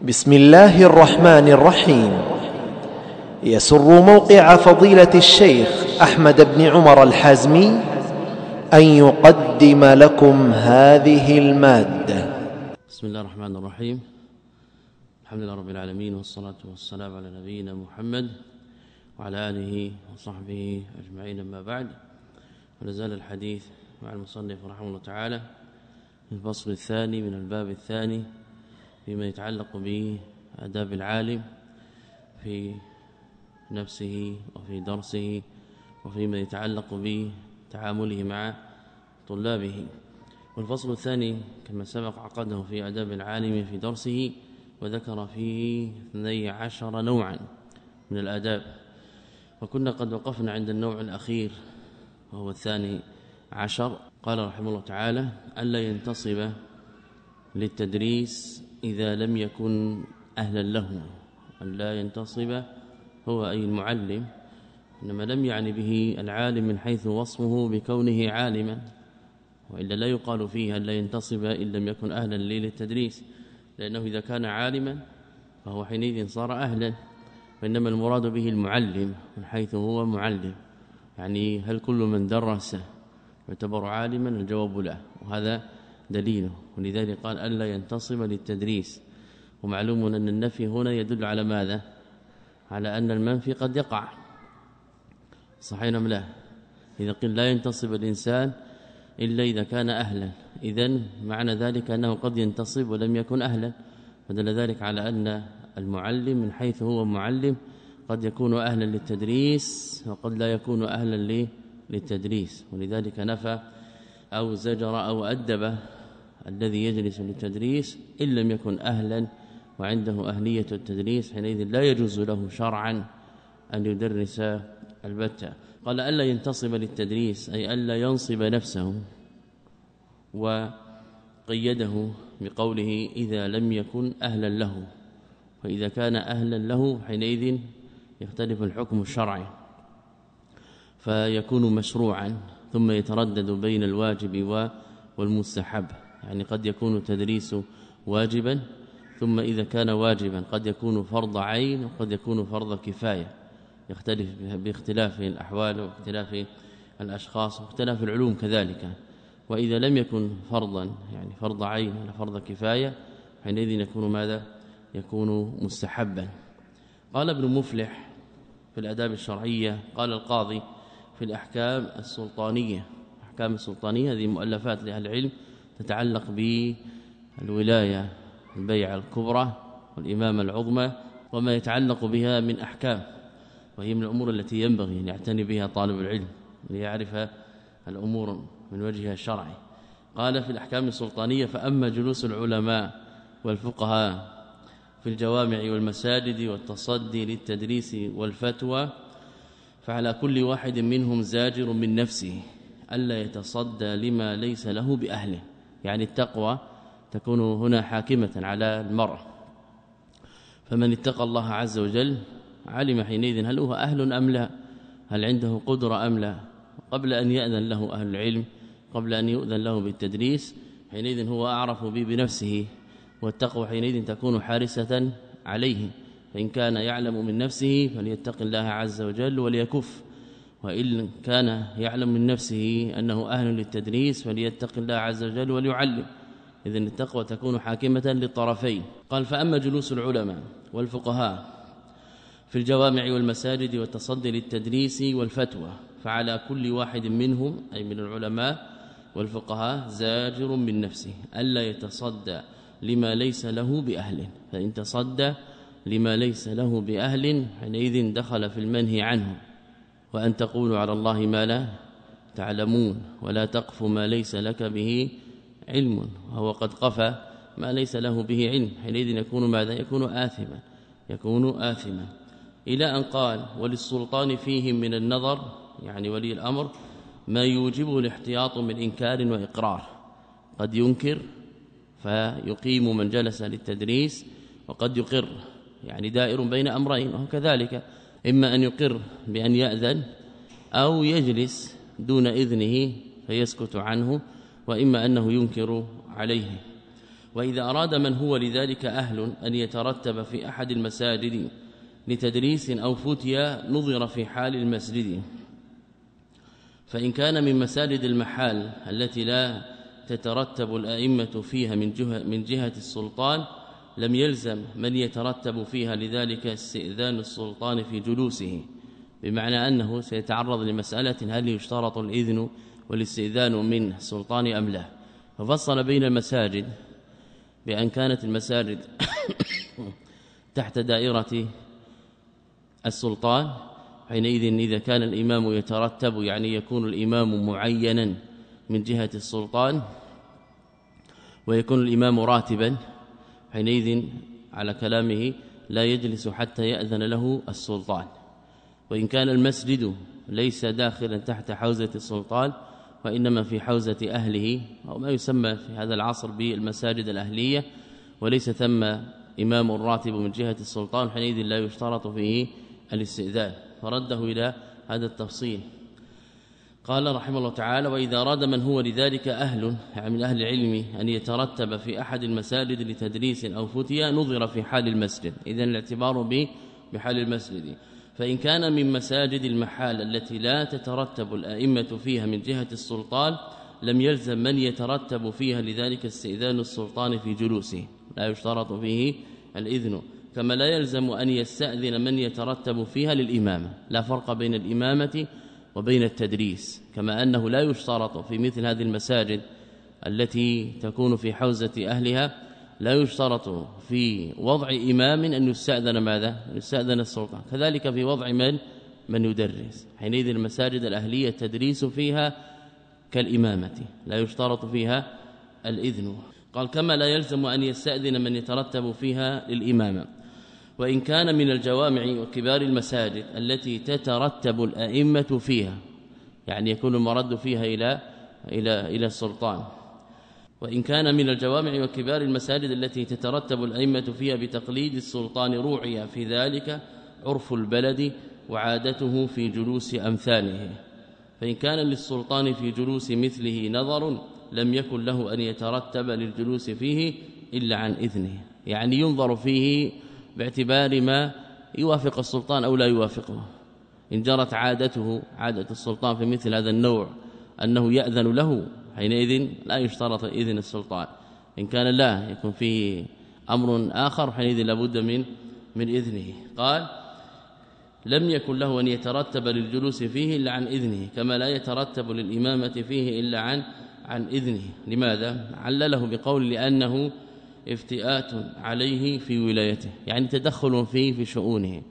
بسم الله الرحمن الرحيم. يسر موقع فضيلة الشيخ أحمد بن عمر الحازمي أن يقدم لكم هذه المادة. بسم الله الرحمن الرحيم. الحمد لله رب العالمين والصلاة والسلام على نبينا محمد وعلى آله وصحبه أجمعين. أما بعد ونزال الحديث مع المصنف رحمه الله تعالى في الفصل الثاني من الباب الثاني فيما يتعلق بآداب العالم في نفسه وفي درسه وفيما يتعلق بتعامله مع طلابه. والفصل الثاني كما سبق عقده في آداب العالم في درسه وذكر فيه 12 نوعا من الآداب. وكنا قد وقفنا عند النوع الأخير وهو الثاني عشر. قال رحمه الله تعالى ألا ينتصب للتدريس إذا لم يكن أهلا له أن لا ينتصب هو أي المعلم إنما لم يعني به العالم من حيث وصفه بكونه عالما وإلا لا يقال فيه أن لا ينتصب إن لم يكن أهلا للتدريس لأنه إذا كان عالما فهو حينئذ صار أهلا وإنما المراد به المعلم من حيث هو معلم. يعني هل كل من درس يعتبر عالما؟ الجواب لا وهذا دليله ولذلك قال ألا ينتصب للتدريس. ومعلوم أن النفي هنا يدل على ماذا؟ على أن المنفي قد يقع. صحيح أم لا؟ إذا قيل لا ينتصب الإنسان إلا إذا كان أهلا. اذا معنى ذلك أنه قد ينتصب ولم يكن أهلا. فدل ذلك على أن المعلم من حيث هو معلم قد يكون أهلا للتدريس وقد لا يكون أهلا للتدريس. ولذلك نفى أو زجر أو أدب الذي يجلس للتدريس إن لم يكن أهلا وعنده أهلية التدريس حينئذ لا يجوز له شرعا أن يدرس البتة. قال ألا ينتصب للتدريس أي ألا ينصب نفسه وقيده بقوله إذا لم يكن أهلا له. وإذا كان أهلا له حينئذ يختلف الحكم الشرعي فيكون مشروعا ثم يتردد بين الواجب والمستحب. يعني قد يكون التدريس واجبا ثم إذا كان واجبا قد يكون فرض عين وقد يكون فرض كفاية. يختلف باختلاف الأحوال واختلاف الأشخاص واختلاف العلوم كذلك. وإذا لم يكن فرضا يعني فرض عين ولا فرض كفاية حينئذ يكون ماذا؟ يكون مستحبا. قال ابن مفلح في الأداب الشرعية قال القاضي في الأحكام السلطانية. أحكام السلطانية هذه مؤلفات لأهل العلم. تتعلق بالولاية البيعه الكبرى والامامه العظمى وما يتعلق بها من أحكام وهي من الأمور التي ينبغي أن يعتني بها طالب العلم ليعرف الأمور من وجهها الشرعي. قال في الأحكام السلطانية فأما جلوس العلماء والفقهاء في الجوامع والمساجد والتصدي للتدريس والفتوى فعلى كل واحد منهم زاجر من نفسه ألا يتصدى لما ليس له بأهله. يعني التقوى تكون هنا حاكمة على المرء. فمن اتقى الله عز وجل علم حينئذ هل هو أهل أم لا؟ هل عنده قدرة أم لا؟ قبل أن يأذن له أهل العلم قبل أن يؤذن له بالتدريس حينئذ هو أعرف به بنفسه والتقوى حينئذ تكون حارسة عليه. فإن كان يعلم من نفسه فليتق الله عز وجل وليكف. وإن كان يعلم من نفسه أنه أهل للتدريس فليتق الله عز وجل وليعلم. اذا التقوى تكون حاكمة للطرفين. قال فأما جلوس العلماء والفقهاء في الجوامع والمساجد والتصدي للتدريس والفتوى فعلى كل واحد منهم أي من العلماء والفقهاء زاجر من نفسه ألا يتصدى لما ليس له بأهل. فإن تصدى لما ليس له بأهل حينئذ دخل في المنهي عنه. وأن تقولوا على الله ما لا تعلمون ولا تقف ما ليس لك به علم وهو قد قفى ما ليس له به علم. حينئذ يكون ماذا؟ يكون آثما يكون آثما. إلى أن قال وللسلطان فيهم من النظر يعني ولي الأمر ما يوجبه الاحتياط من إنكار وإقرار. قد ينكر فيقيم من جلس للتدريس وقد يقر يعني دائر بين أمرين وهو كذلك إما أن يقر بأن يأذن أو يجلس دون إذنه فيسكت عنه وإما أنه ينكر عليه. وإذا أراد من هو لذلك أهل أن يترتب في أحد المساجد لتدريس أو فتيا نظر في حال المسجد. فإن كان من مساجد المحال التي لا تترتب الأئمة فيها من جهة, من جهة السلطان لم يلزم من يترتب فيها لذلك استئذان السلطان في جلوسه بمعنى أنه سيتعرض لمسألة هل يشترط الإذن والاستئذان من السلطان أم لا. ففصل بين المساجد بأن كانت المساجد تحت دائرة السلطان حينئذ إذا كان الإمام يترتب يعني يكون الإمام معينا من جهة السلطان ويكون الإمام راتبا. حينئذ على كلامه لا يجلس حتى يأذن له السلطان. وإن كان المسجد ليس داخلا تحت حوزة السلطان وإنما في حوزة أهله أو ما يسمى في هذا العصر بالمساجد الأهلية وليس ثم إمام راتب من جهة السلطان حينئذ لا يشترط فيه الاستئذان. فرده إلى هذا التفصيل. قال رحمه الله تعالى وإذا أراد من هو لذلك أهل يعني من أهل العلم أن يترتب في أحد المساجد لتدريس أو فتيا نظر في حال المسجد. إذن الاعتبار به بحال المسجد. فإن كان من مساجد المحال التي لا تترتب الأئمة فيها من جهة السلطان لم يلزم من يترتب فيها لذلك استئذان السلطان في جلوسه. لا يشترط فيه الإذن. كما لا يلزم أن يستأذن من يترتب فيها للإمامة. لا فرق بين الإمامة وبين التدريس كما أنه لا يشترط في مثل هذه المساجد التي تكون في حوزة أهلها لا يشترط في وضع إمام أن يستأذن ماذا؟ أن يستأذن السلطان. كذلك في وضع من؟ من يدرس. حينئذ المساجد الأهلية التدريس فيها كالإمامة لا يشترط فيها الإذن. قال كما لا يلزم أن يستأذن من يترتب فيها للإمامة. وإن كان من الجوامع وكبار المساجد التي تترتب الأئمة فيها يعني يكون المرد فيها إلى إلى إلى السلطان. وإن كان من الجوامع وكبار المساجد التي تترتب الأئمة فيها بتقليد السلطان روعي في ذلك عرف البلد وعادته في جلوس أمثاله. فإن كان للسلطان في جلوس مثله نظر لم يكن له أن يترتب للجلوس فيه إلا عن إذنه. يعني ينظر فيه باعتبار ما يوافق السلطان أو لا يوافقه. إن جرت عادته عادة السلطان في مثل هذا النوع أنه يأذن له حينئذ لا يشترط إذن السلطان. إن كان لا يكون فيه أمر آخر حينئذ لابد من من إذنه. قال لم يكن له أن يترتب للجلوس فيه إلا عن إذنه كما لا يترتب للإمامة فيه إلا عن عن إذنه. لماذا؟ علله بقول لأنه افتئات عليه في ولايته يعني تدخل فيه في شؤونه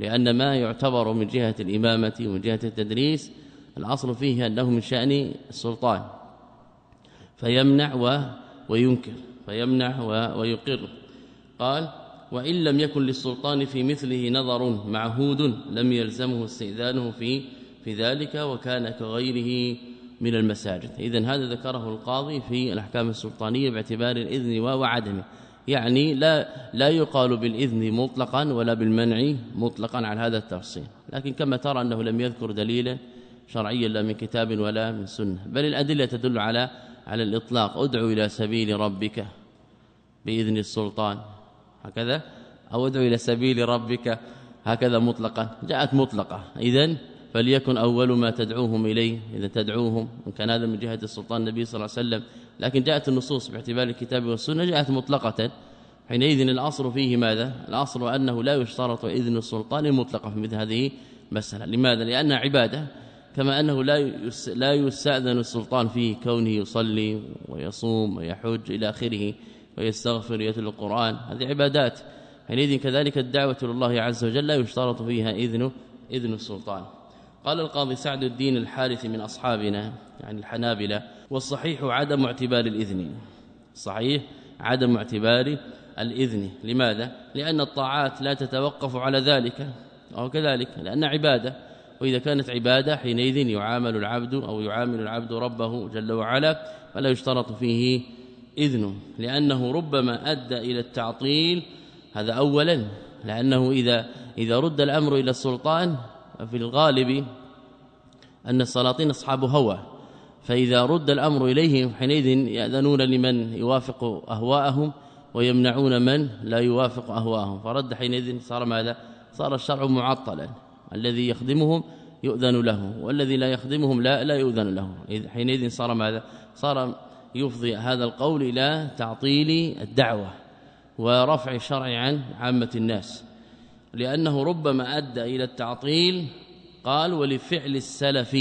لأن ما يعتبر من جهة الإمامة ومن جهة التدريس الأصل فيه أنه من شأن السلطان فيمنع و وينكر فيمنع و ويقر. قال وإن لم يكن للسلطان في مثله نظر معهود لم يلزمه استئذانه في في ذلك وكان كغيره من المساجد. اذا هذا ذكره القاضي في الأحكام السلطانية باعتبار الإذن وعدمه يعني لا لا يقال بالإذن مطلقا ولا بالمنع مطلقا على هذا التفصيل. لكن كما ترى أنه لم يذكر دليلا شرعيا لا من كتاب ولا من سنة. بل الأدلة تدل على على الإطلاق. ادعو إلى سبيل ربك بإذن السلطان. هكذا؟ أو ادعو إلى سبيل ربك هكذا مطلقا. جاءت مطلقة. اذا فليكن أول ما تدعوهم إليه إذا تدعوهم إن كان هذا من جهة السلطان النبي صلى الله عليه وسلم. لكن جاءت النصوص باعتبار الكتاب والسنة جاءت مطلقة. حينئذ الأصل فيه ماذا؟ الأصل أنه لا يشترط إذن السلطان المطلقة في مثل هذه مسألة. لماذا؟ لأنها عبادة كما أنه لا لا يستأذن السلطان في كونه يصلي ويصوم ويحج إلى آخره ويستغفر يتلو القرآن. هذه عبادات. حينئذ كذلك الدعوة لله عز وجل لا يشترط فيها إذن إذن السلطان. قال القاضي سعد الدين الحارث من أصحابنا يعني الحنابلة والصحيح عدم اعتبار الإذن. صحيح عدم اعتبار الإذن. لماذا؟ لأن الطاعات لا تتوقف على ذلك أو كذلك لأن عبادة وإذا كانت عبادة حينئذ يعامل العبد أو يعامل العبد ربه جل وعلا فلا يشترط فيه إذن. لأنه ربما أدى إلى التعطيل هذا أولا. لأنه إذا إذا رد الأمر إلى السلطان في الغالب أن السلاطين أصحاب هوى فإذا رد الأمر إليهم حينئذ يأذنون لمن يوافق أهواءهم ويمنعون من لا يوافق أهواءهم. فرد حينئذ صار ماذا؟ صار الشرع معطلا. الذي يخدمهم يؤذن له والذي لا يخدمهم لا لا يؤذن له حينئذ صار ماذا؟ صار يفضي هذا القول إلى تعطيل الدعوة ورفع الشرع عن عامة الناس. لأنه ربما أدى إلى التعطيل قال ولفعل السلف.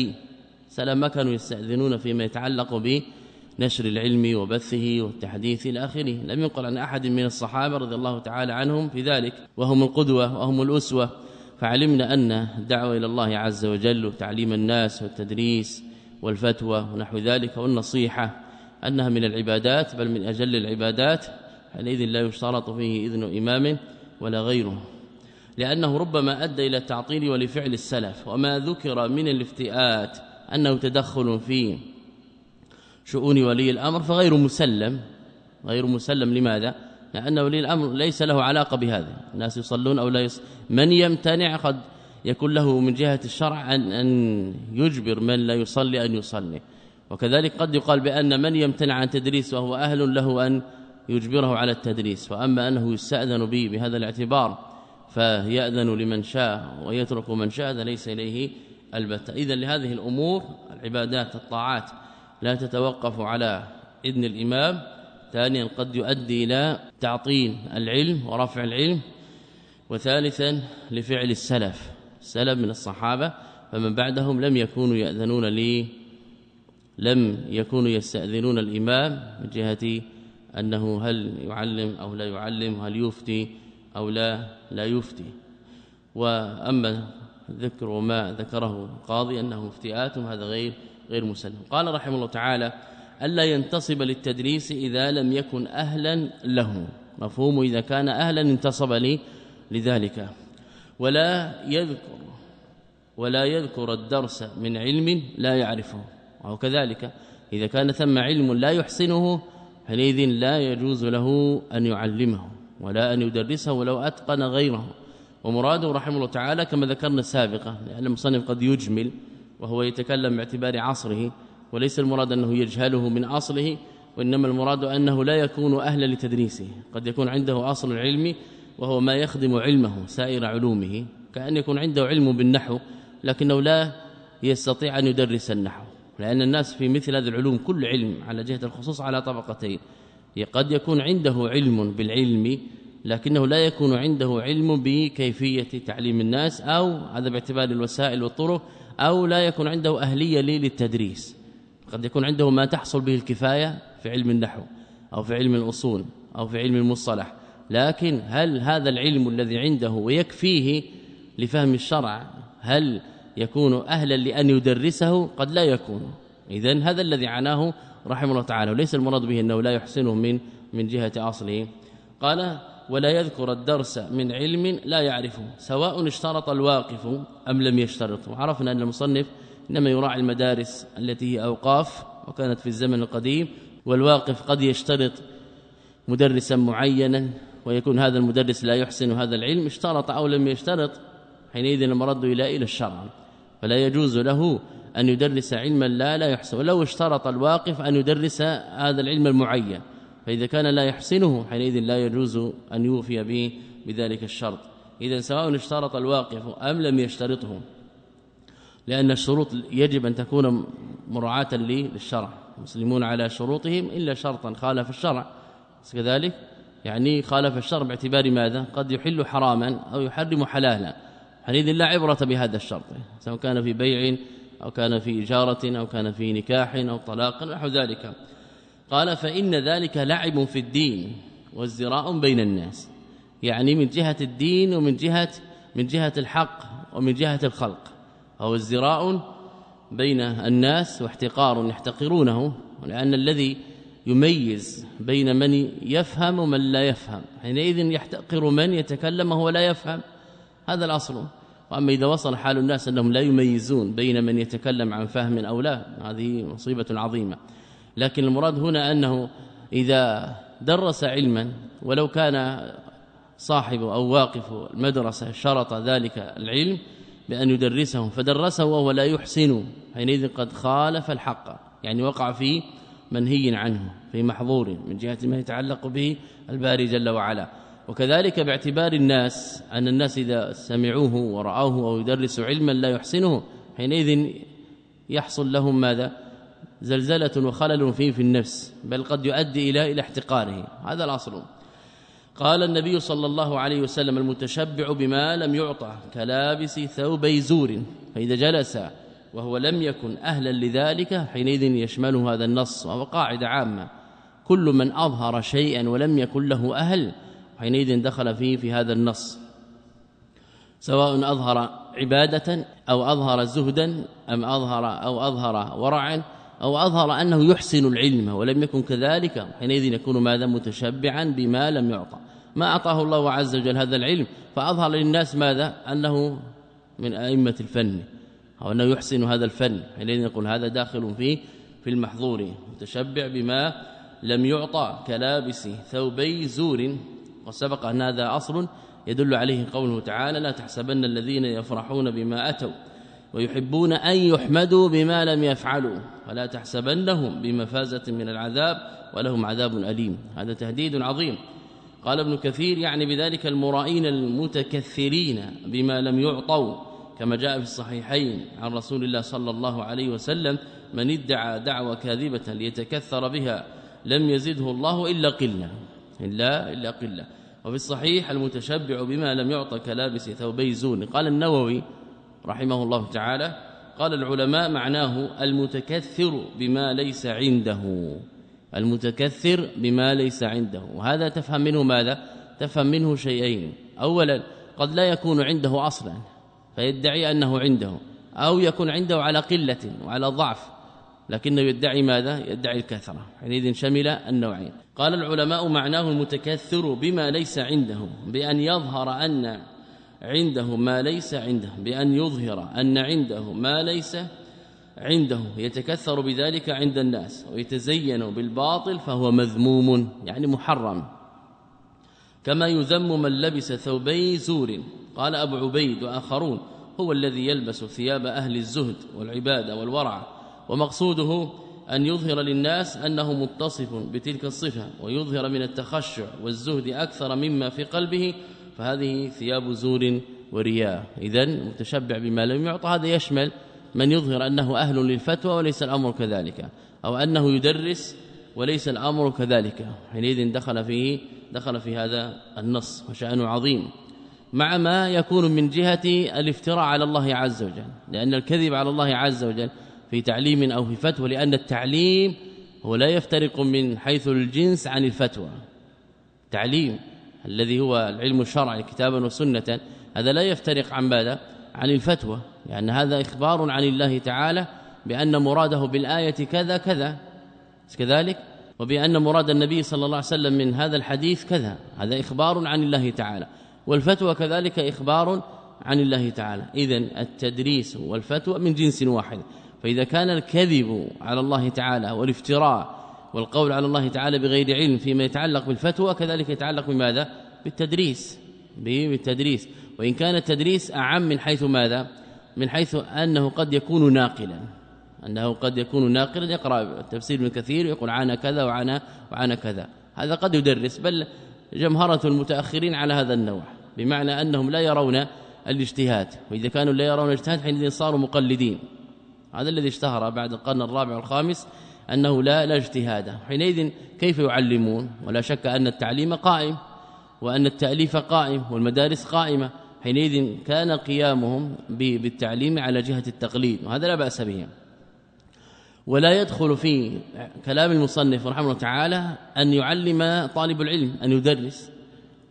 سلف ما كانوا يستأذنون فيما يتعلق بنشر العلم وبثه والتحديث إلى آخره. لم ينقل عن أحد من الصحابة رضي الله تعالى عنهم في ذلك. وهم القدوة وهم الأسوة. فعلمنا أن الدعوة إلى الله عز وجل وتعليم الناس والتدريس والفتوى ونحو ذلك والنصيحة أنها من العبادات بل من أجل العبادات. حينئذ لا يشترط فيه إذن إمام ولا غيره. لأنه ربما أدى إلى التعطيل ولفعل السلف وما ذكر من الافتئات أنه تدخل في شؤون ولي الأمر فغير مسلم غير مسلم لماذا؟ لأن ولي الأمر ليس له علاقة بهذا. الناس يصلون أو لا يص... من يمتنع قد يكون له من جهة الشرع أن, أن يجبر من لا يصلي أن يصلي. وكذلك قد يقال بأن من يمتنع عن تدريس وهو أهل له أن يجبره على التدريس وأما أنه يستأذن به بهذا الاعتبار فيأذن لمن شاء ويترك من شاء هذا ليس إليه البتة. إذا لهذه الأمور العبادات الطاعات لا تتوقف على إذن الإمام. ثانيا قد يؤدي إلى تعطيل العلم ورفع العلم. وثالثا لفعل السلف السلف من الصحابة. فمن بعدهم لم يكونوا يأذنون لي لم يكونوا يستأذنون الإمام من جهة أنه هل يعلم أو لا يعلم هل يفتي أو لا لا يفتي. وأما ذكر ما ذكره القاضي أنه افتئات هذا غير غير مسلم. قال رحمه الله تعالى ألا ينتصب للتدريس إذا لم يكن أهلا له. مفهوم إذا كان أهلا انتصب لي لذلك. ولا يذكر ولا يذكر الدرس من علم لا يعرفه. وهو كذلك إذا كان ثم علم لا يحسنه حينئذ لا يجوز له أن يعلمه. ولا أن يدرسه ولو أتقن غيره. ومراده رحمه الله تعالى كما ذكرنا سابقا لأن المصنف قد يجمل وهو يتكلم باعتبار عصره وليس المراد أنه يجهله من أصله وإنما المراد أنه لا يكون أهلا لتدريسه. قد يكون عنده أصل العلم وهو ما يخدم علمه سائر علومه. كأن يكون عنده علم بالنحو لكنه لا يستطيع أن يدرس النحو. لأن الناس في مثل هذه العلوم كل علم على جهة الخصوص على طبقتين. قد يكون عنده علم بالعلم لكنه لا يكون عنده علم بكيفية تعليم الناس أو هذا باعتبار الوسائل والطرق أو لا يكون عنده أهلية للتدريس. قد يكون عنده ما تحصل به الكفاية في علم النحو أو في علم الأصول أو في علم المصطلح. لكن هل هذا العلم الذي عنده ويكفيه لفهم الشرع هل يكون أهلا لأن يدرسه؟ قد لا يكون. إذن هذا الذي عناه رحمه الله تعالى وليس المراد به أنه لا يحسنه من من جهة أصله. قال ولا يذكر الدرس من علم لا يعرفه سواء اشترط الواقف أم لم يشترط. وعرفنا أن المصنف إنما يراعي المدارس التي هي أوقاف وكانت في الزمن القديم والواقف قد يشترط مدرسا معينا ويكون هذا المدرس لا يحسن هذا العلم اشترط أو لم يشترط حينئذ المرد إلى إلى الشرع. فلا يجوز له أن يدرس علما لا لا يحسن ولو اشترط الواقف أن يدرس هذا العلم المعين فإذا كان لا يحسنه حينئذ لا يجوز أن يوفي به بذلك الشرط. إذا سواء اشترط الواقف أم لم يشترطه لأن الشروط يجب أن تكون مراعاة للشرع المسلمون على شروطهم إلا شرطا خالف الشرع. كذلك يعني خالف الشرع باعتبار ماذا؟ قد يحل حراما أو يحرم حلالا حينئذ لا عبرة بهذا الشرط سواء كان في بيع أو كان في إجارة أو كان في نكاح أو طلاق نحو ذلك. قال فإن ذلك لعب في الدين وازدراء بين الناس. يعني من جهة الدين ومن جهة من جهة الحق ومن جهة الخلق. أو ازدراء بين الناس واحتقار يحتقرونه. لأن الذي يميز بين من يفهم ومن لا يفهم. حينئذ يحتقر من يتكلم وهو لا يفهم. هذا الأصل. وأما إذا وصل حال الناس أنهم لا يميزون بين من يتكلم عن فهم أو لا هذه مصيبة عظيمة. لكن المراد هنا أنه إذا درس علما ولو كان صاحب أو واقف المدرسة شرط ذلك العلم بأن يدرسه فدرسه وهو لا يحسن حينئذ قد خالف الحق يعني وقع في منهي عنه في محظور من جهة ما يتعلق به الباري جل وعلا. وكذلك باعتبار الناس أن الناس إذا سمعوه ورأوه أو يدرسوا علما لا يحسنه حينئذ يحصل لهم ماذا؟ زلزلة وخلل فيه في النفس بل قد يؤدي إلى إلى احتقاره. هذا الأصل. قال النبي صلى الله عليه وسلم المتشبع بما لم يعطى كلابس ثوبي زور فإذا جلس وهو لم يكن أهلا لذلك حينئذ يشمله هذا النص وهو قاعدة عامة. كل من أظهر شيئا ولم يكن له أهل حينئذ دخل فيه في هذا النص. سواء أظهر عبادة أو أظهر زهدا أم أظهر أو أظهر ورعا أو أظهر أنه يحسن العلم ولم يكن كذلك حينئذ يكون ماذا؟ متشبعا بما لم يعطى. ما أعطاه الله عز وجل هذا العلم فأظهر للناس ماذا؟ أنه من أئمة الفن أو أنه يحسن هذا الفن. حينئذ يقول هذا داخل فيه في المحظور متشبع بما لم يعطى كلابس ثوبي زور. وسبق أن هذا أصل يدل عليه قوله تعالى لا تحسبن الذين يفرحون بما أتوا ويحبون أن يحمدوا بما لم يفعلوا ولا تحسبنهم بمفازة من العذاب ولهم عذاب أليم. هذا تهديد عظيم. قال ابن كثير يعني بذلك المرائين المتكثرين بما لم يعطوا كما جاء في الصحيحين عن رسول الله صلى الله عليه وسلم من ادعى دعوة كاذبة ليتكثر بها لم يزده الله إلا قلة. إلا إلا قلة. وفي الصحيح المتشبع بما لم يعطى كلابس ثوبي زون. قال النووي رحمه الله تعالى قال العلماء معناه المتكثر بما ليس عنده. المتكثر بما ليس عنده. وهذا تفهم منه ماذا؟ تفهم منه شيئين. اولا قد لا يكون عنده أصلا فيدعي أنه عنده أو يكون عنده على قلة وعلى ضعف لكنه يدعي ماذا؟ يدعي الكثرة. حينئذ شمل النوعين. قال العلماء معناه المتكثر بما ليس عنده بأن يظهر أن عنده ما ليس عنده بأن يظهر أن عنده ما ليس عنده. يتكثر بذلك عند الناس ويتزين بالباطل فهو مذموم يعني محرم. كما يذم من لبس ثوبي زور. قال أبو عبيد وآخرون هو الذي يلبس ثياب أهل الزهد والعبادة والورع ومقصوده أن يظهر للناس أنه متصف بتلك الصفة ويظهر من التخشع والزهد أكثر مما في قلبه فهذه ثياب زور ورياء. اذا متشبع بما لم يعطى هذا يشمل من يظهر أنه أهل للفتوى وليس الأمر كذلك أو أنه يدرس وليس الأمر كذلك. حينئذ دخل فيه دخل في هذا النص وشأنه عظيم. مع ما يكون من جهة الافتراء على الله عز وجل لأن الكذب على الله عز وجل في تعليم أو في فتوى لأن التعليم هو لا يفترق من حيث الجنس عن الفتوى. تعليم الذي هو العلم الشرعي كتابا وسنة هذا لا يفترق عن ماذا؟ عن الفتوى. لأن هذا إخبار عن الله تعالى بأن مراده بالآية كذا كذا. كذلك؟ وبأن مراد النبي صلى الله عليه وسلم من هذا الحديث كذا. هذا إخبار عن الله تعالى. والفتوى كذلك إخبار عن الله تعالى. إذا التدريس والفتوى من جنس واحد. فإذا كان الكذب على الله تعالى والافتراء والقول على الله تعالى بغير علم فيما يتعلق بالفتوى كذلك يتعلق بماذا؟ بالتدريس. بالتدريس. وإن كان التدريس أعم من حيث ماذا؟ من حيث أنه قد يكون ناقلا. أنه قد يكون ناقلا يقرأ تفسير من كثير ويقول عنا كذا وعنا وعنا كذا. هذا قد يدرس بل جمهرة المتأخرين على هذا النوع بمعنى أنهم لا يرون الاجتهاد. وإذا كانوا لا يرون الاجتهاد حينئذ صاروا مقلدين. هذا الذي اشتهر بعد القرن الرابع والخامس أنه لا لا اجتهاد حينئذ كيف يعلمون؟ ولا شك أن التعليم قائم وأن التأليف قائم والمدارس قائمة. حينئذ كان قيامهم بالتعليم على جهة التقليد وهذا لا بأس به. ولا يدخل في كلام المصنف رحمه الله تعالى أن يعلم طالب العلم أن يدرس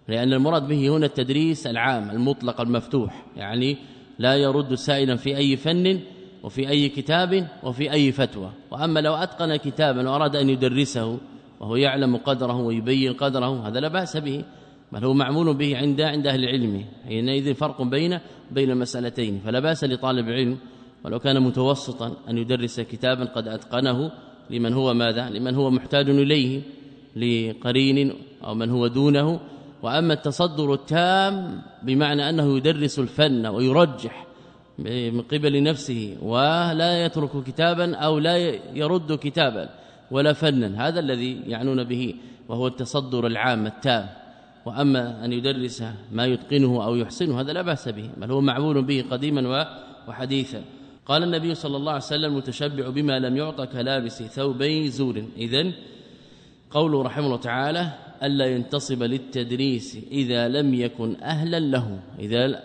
لأن المراد به هنا التدريس العام المطلق المفتوح. يعني لا يرد سائلا في أي فن وفي أي كتاب وفي أي فتوى. وأما لو أتقن كتابا وأراد أن يدرسه وهو يعلم قدره ويبين قدره هذا لا بأس به بل هو معمول به عند عند أهل العلم. حينئذ فرق بين بين مسالتين فلا بأس لطالب علم ولو كان متوسطا أن يدرس كتابا قد أتقنه لمن هو ماذا؟ لمن هو محتاج إليه لقرين أو من هو دونه. وأما التصدر التام بمعنى أنه يدرس الفن ويرجح من قبل نفسه ولا يترك كتابا أو لا يرد كتابا ولا فنا. هذا الذي يعنون به وهو التصدر العام التام. وأما أن يدرس ما يتقنه أو يحسنه هذا لا بأس به بل هو معمول به قديما وحديثا. قال النبي صلى الله عليه وسلم متشبع بما لم يعطى كلابس ثوبي زور. اذا قوله رحمه الله تعالى ألا ينتصب للتدريس إذا لم يكن أهلا له. إذا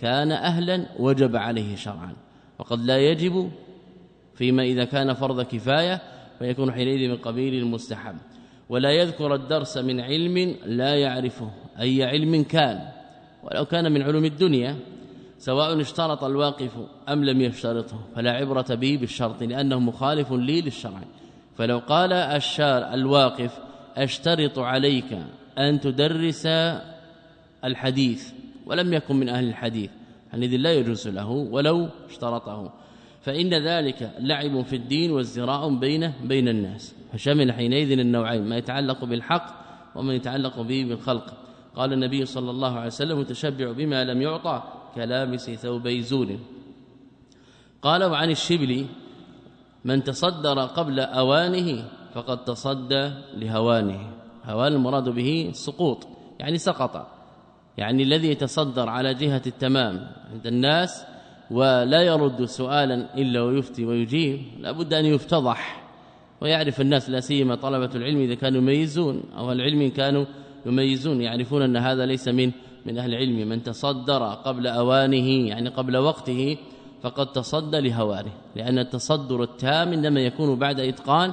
كان أهلا وجب عليه شرعا. وقد لا يجب فيما إذا كان فرض كفاية فيكون حينئذ من قبيل المستحب. ولا يذكر الدرس من علم لا يعرفه أي علم كان. ولو كان من علوم الدنيا سواء اشترط الواقف أم لم يشترطه فلا عبرة به بالشرط لأنه مخالف لي للشرع. فلو قال الشار الواقف أشترط عليك أن تدرس الحديث ولم يكن من أهل الحديث حينئذ لا يجوز له ولو اشترطه. فإن ذلك لعب في الدين وازدراء بين بين الناس. فشمل حينئذ النوعين ما يتعلق بالحق وما يتعلق به بالخلق. قال النبي صلى الله عليه وسلم متشبع بما لم يعطى كلامس ثوبي زور. قال وعن الشبل من تصدر قبل أوانه فقد تصدى لهوانه. هوان المراد به السقوط يعني سقط. يعني الذي يتصدر على جهة التمام عند الناس ولا يرد سؤالا إلا ويفتي ويجيب لابد أن يفتضح ويعرف الناس لا سيما طلبة العلم إذا كانوا يميزون أو العلم كانوا يميزون يعرفون أن هذا ليس من من أهل العلم. من تصدر قبل أوانه يعني قبل وقته فقد تصدى لهوانه لأن التصدر التام إنما يكون بعد إتقان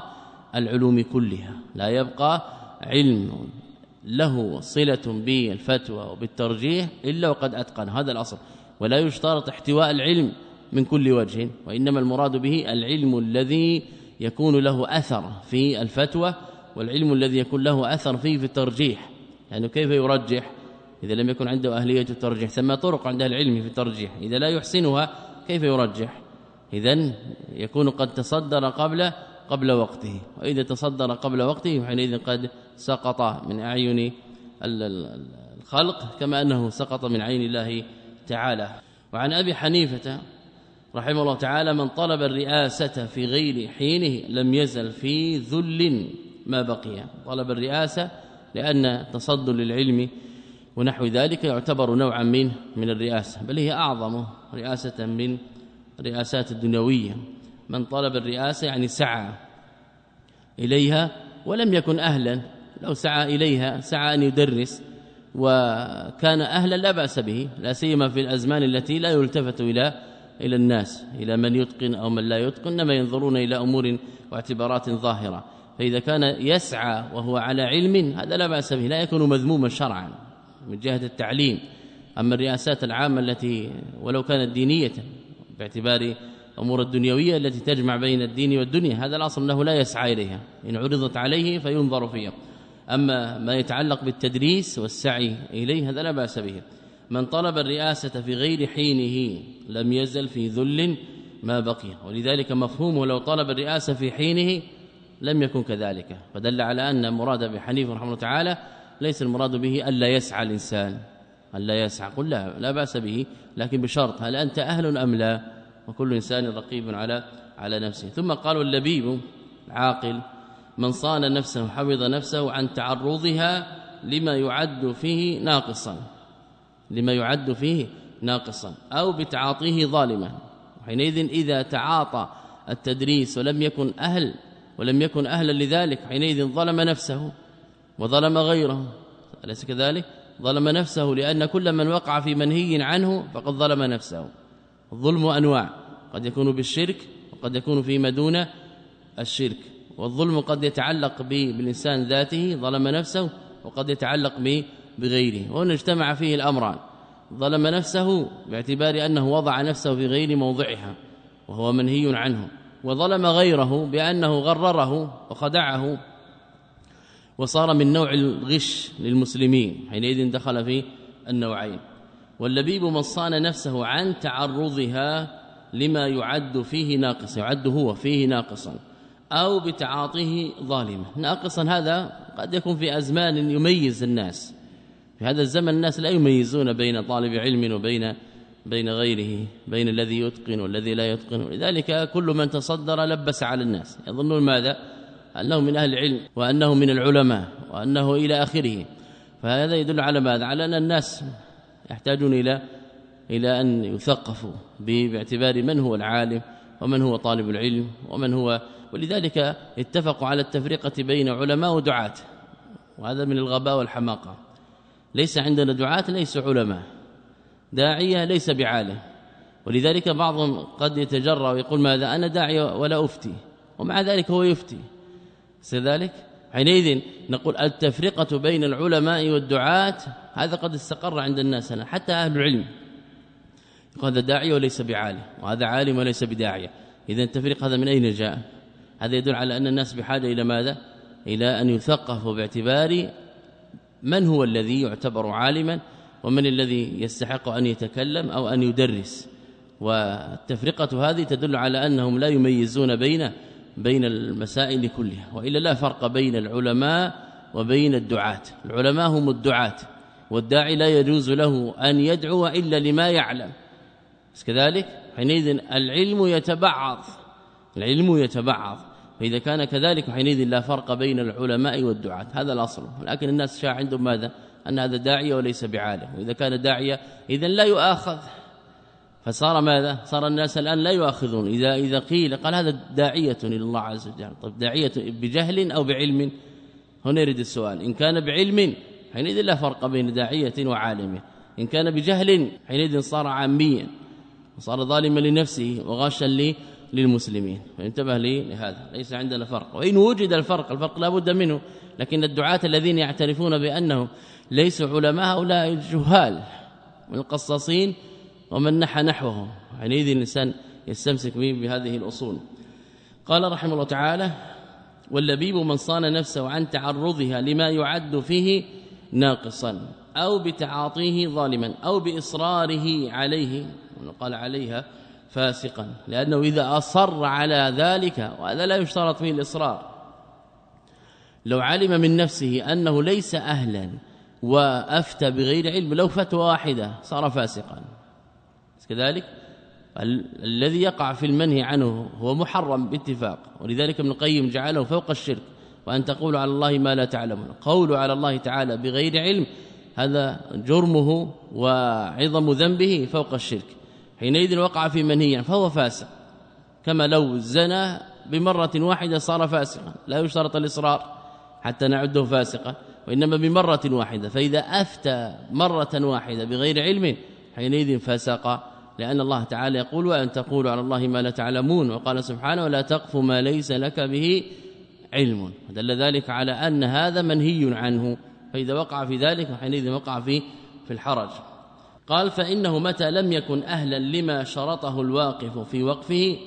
العلوم كلها لا يبقى علم. له صلة بالفتوى وبالترجيح إلا وقد أتقن هذا الأصل ولا يشترط احتواء العلم من كل وجه وإنما المراد به العلم الذي يكون له أثر في الفتوى والعلم الذي يكون له أثر فيه في الترجيح يعني كيف يرجح؟ إذا لم يكن عنده أهلية الترجيح ثم طرق عند العلم في الترجيح إذا لا يحسنها كيف يرجح؟ اذا يكون قد تصدر قبل قبل وقته وإذا تصدر قبل وقته حينئذ قد سقط من أعين الخلق كما أنه سقط من عين الله تعالى. وعن أبي حنيفة رحمه الله تعالى من طلب الرئاسة في غير حينه لم يزل في ذل ما بقي. طلب الرئاسة لأن تصدر للعلم ونحو ذلك يعتبر نوعا من من الرئاسة بل هي أعظم رئاسة من الرئاسات الدنيوية. من طلب الرئاسة يعني سعى إليها ولم يكن أهلا لو سعى إليها سعى أن يدرس وكان أهلا لا بأس به لا سيما في الأزمان التي لا يلتفت إلى إلى الناس إلى من يتقن أو من لا يتقن إنما ينظرون إلى أمور واعتبارات ظاهرة. فإذا كان يسعى وهو على علم هذا لا بأس به لا يكون مذموما شرعا من جهة التعليم. أما الرئاسات العامة التي ولو كانت دينية باعتبار أمور الدنيوية التي تجمع بين الدين والدنيا هذا الأصل أنه لا يسعى إليها. إن عرضت عليه فينظر فيها. أما ما يتعلق بالتدريس والسعي إليه هذا لا بأس به. من طلب الرئاسة في غير حينه لم يزل في ذل ما بقي. ولذلك مفهومه لو طلب الرئاسة في حينه لم يكن كذلك. فدل على أن مراد بحنيف رحمه الله تعالى ليس المراد به ألا يسعى الإنسان. ألا يسعى. قل لا لا بأس به. لكن بشرط هل أنت أهل أم لا؟ وكل إنسان رقيب على على نفسه. ثم قالوا اللبيب عاقل. من صان نفسه وحفظ نفسه عن تعرضها لما يعد فيه ناقصا لما يعد فيه ناقصا أو بتعاطيه ظالما. حينئذ إذا تعاطى التدريس ولم يكن أهل ولم يكن أهلا لذلك حينئذ ظلم نفسه وظلم غيره. أليس كذلك؟ ظلم نفسه لأن كل من وقع في منهي عنه فقد ظلم نفسه. الظلم أنواع قد يكون بالشرك وقد يكون فيما دون الشرك. والظلم قد يتعلق بالإنسان ذاته ظلم نفسه وقد يتعلق بغيره. وهنا اجتمع فيه الأمران. ظلم نفسه باعتبار أنه وضع نفسه في غير موضعها وهو منهي عنه. وظلم غيره بأنه غرره وخدعه وصار من نوع الغش للمسلمين حينئذ دخل في النوعين. واللبيب من صان نفسه عن تعرضها لما يعد فيه ناقص يعد هو فيه ناقصا. أو بتعاطيه ظالما ناقصا هذا قد يكون في أزمان يميز الناس. في هذا الزمن الناس لا يميزون بين طالب علم وبين بين غيره بين الذي يتقن والذي لا يتقن. لذلك كل من تصدر لبس على الناس. يظنون ماذا؟ أنه من أهل العلم وأنه من العلماء وأنه إلى آخره. فهذا يدل على ماذا؟ على أن الناس يحتاجون إلى إلى أن يثقفوا باعتبار من هو العالم ومن هو طالب العلم ومن هو ولذلك اتفقوا على التفرقة بين علماء ودعاة وهذا من الغباء والحماقة. ليس عندنا دعاة ليسوا علماء. داعية ليس بعالم. ولذلك بعضهم قد يتجرأ ويقول ماذا؟ أنا داعي ولا أفتي. ومع ذلك هو يفتي. كذلك حينئذ نقول التفرقة بين العلماء والدعاة هذا قد استقر عند الناس هنا حتى أهل العلم. هذا داعي وليس بعالم وهذا عالم وليس بداعية. اذا التفريق هذا من أين جاء؟ هذا يدل على أن الناس بحاجة إلى ماذا؟ إلى أن يثقفوا باعتبار من هو الذي يعتبر عالما ومن الذي يستحق أن يتكلم أو أن يدرس. والتفرقة هذه تدل على أنهم لا يميزون بين بين المسائل كلها وإلا لا فرق بين العلماء وبين الدعاة. العلماء هم الدعاة والداعي لا يجوز له أن يدعو إلا لما يعلم. كذلك حينئذ العلم يتبعض العلم يتبعض. فإذا كان كذلك حينئذ لا فرق بين العلماء والدعاة. هذا الأصل. ولكن الناس شاع عندهم ماذا؟ أن هذا داعية وليس بعالم. وإذا كان داعية إذا لا يؤاخذ. فصار ماذا؟ صار الناس الآن لا يؤاخذون. إذا إذا قيل قال هذا داعية إلى الله عز وجل. طيب داعية بجهل أو بعلم؟ هنا يريد السؤال. إن كان بعلم حينئذ لا فرق بين داعية وعالم. إن كان بجهل حينئذ صار عاميا. وصار ظالما لنفسه وغاشا لي للمسلمين. فانتبه لي لهذا ليس عندنا فرق. وإن وجد الفرق الفرق لا بد منه لكن الدعاة الذين يعترفون بأنهم ليسوا علماء هؤلاء جهال من القصاصين ومن نحى نحوهم. حينئذ الإنسان يستمسك به بهذه الأصول. قال رحمه الله تعالى واللبيب من صان نفسه عن تعرضها لما يعد فيه ناقصا أو بتعاطيه ظالما أو بإصراره عليه. قال عليها فاسقا لأنه إذا أصر على ذلك وهذا لا يشترط فيه الإصرار. لو علم من نفسه أنه ليس أهلا وأفتى بغير علم لو فتوى واحدة صار فاسقا. كذلك الذي يقع في المنهي عنه هو محرم باتفاق ولذلك ابن القيم جعله فوق الشرك. وأن تقولوا على الله ما لا تعلمون قول على الله تعالى بغير علم هذا جرمه وعظم ذنبه فوق الشرك. حينئذ وقع في منهي فهو فاسق. كما لو زنى بمرة واحدة صار فاسقا لا يشترط الإصرار حتى نعده فاسقا وإنما بمرة واحدة فإذا أفتى مرة واحدة بغير علم حينئذ فسق لأن الله تعالى يقول وأن تقولوا على الله ما لا تعلمون وقال سبحانه ولا تقف ما ليس لك به علم دل ذلك على أن هذا منهي عنه فإذا وقع في ذلك حينئذ وقع في في الحرج. قال فإنه متى لم يكن أهلا لما شرطه الواقف في وقفه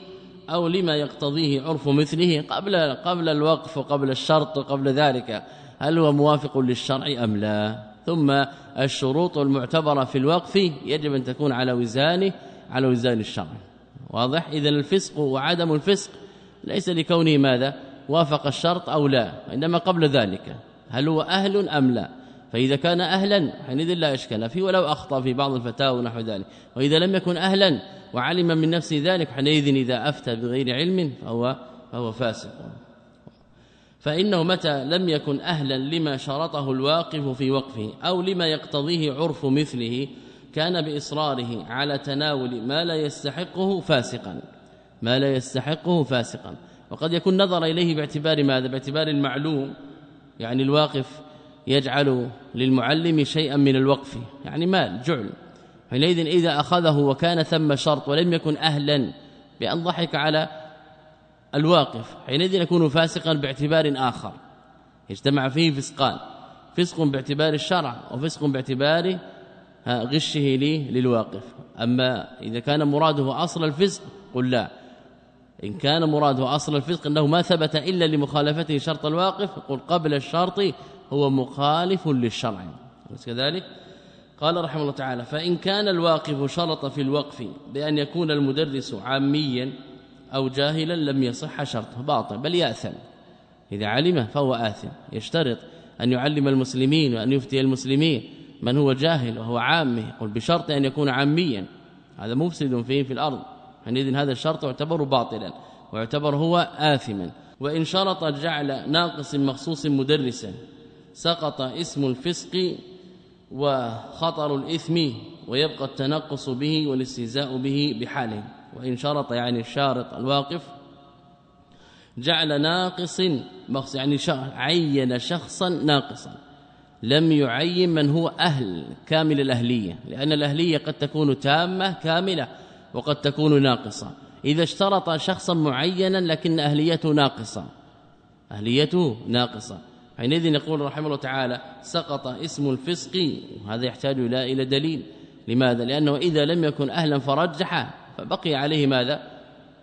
أو لما يقتضيه عرف مثله قبل قبل الوقف وقبل الشرط وقبل ذلك هل هو موافق للشرع أم لا؟ ثم الشروط المعتبرة في الوقف يجب أن تكون على وزانه على وزان الشرع. واضح؟ اذا الفسق وعدم الفسق ليس لكونه ماذا؟ وافق الشرط أو لا إنما قبل ذلك. هل هو أهل أم لا؟ فإذا كان أهلا حينئذ لا إشكال. فيه ولو أخطأ في بعض الفتاوى ونحو ذلك. وإذا لم يكن أهلا وعلم من نفسه ذلك حينئذ إذا أفتى بغير علم فهو فهو فاسق. فإنه متى لم يكن أهلا لما شرطه الواقف في وقفه أو لما يقتضيه عرف مثله كان بإصراره على تناول ما لا يستحقه فاسقا. ما لا يستحقه فاسقا. وقد يكون نظر إليه باعتبار ماذا؟ باعتبار المعلوم يعني الواقف يجعل للمعلم شيئا من الوقف يعني مال جعل. حينئذ إذا أخذه وكان ثم شرط ولم يكن أهلا بأن ضحك على الواقف حينئذ يكون فاسقا باعتبار آخر. اجتمع فيه فسقان فسق باعتبار الشرع وفسق باعتبار غشه لي للواقف. أما إذا كان مراده أصل الفسق قل لا. إن كان مراده أصل الفسق أنه ما ثبت إلا لمخالفته شرط الواقف قل قبل الشرط هو مخالف للشرع. كذلك؟ قال رحمه الله تعالى فإن كان الواقف شرط في الوقف بأن يكون المدرس عاميا أو جاهلا لم يصح شرطه باطل بل يأثم. إذا علم فهو آثم. يشترط أن يعلم المسلمين وأن يفتي المسلمين من هو جاهل وهو عامي يقول بشرط أن يكون عاميا. هذا مفسد فيه في الأرض. حينئذ هذا الشرط يعتبر باطلا ويعتبر هو آثما. وإن شرط جعل ناقص مخصوص مدرسا سقط اسم الفسق وخطر الإثم ويبقى التنقص به والاستهزاء به بحاله. وإن شرط يعني الشارط الواقف جعل ناقص يعني عين شخصا ناقصا. لم يعين من هو أهل كامل الأهلية لأن الأهلية قد تكون تامة كاملة وقد تكون ناقصة. إذا اشترط شخصا معينا لكن أهليته ناقصة. أهليته ناقصة. حينئذ يقول رحمه الله تعالى سقط اسم الفسق وهذا يحتاج إلى إلى دليل. لماذا؟ لأنه إذا لم يكن أهلا فرجح فبقي عليه ماذا؟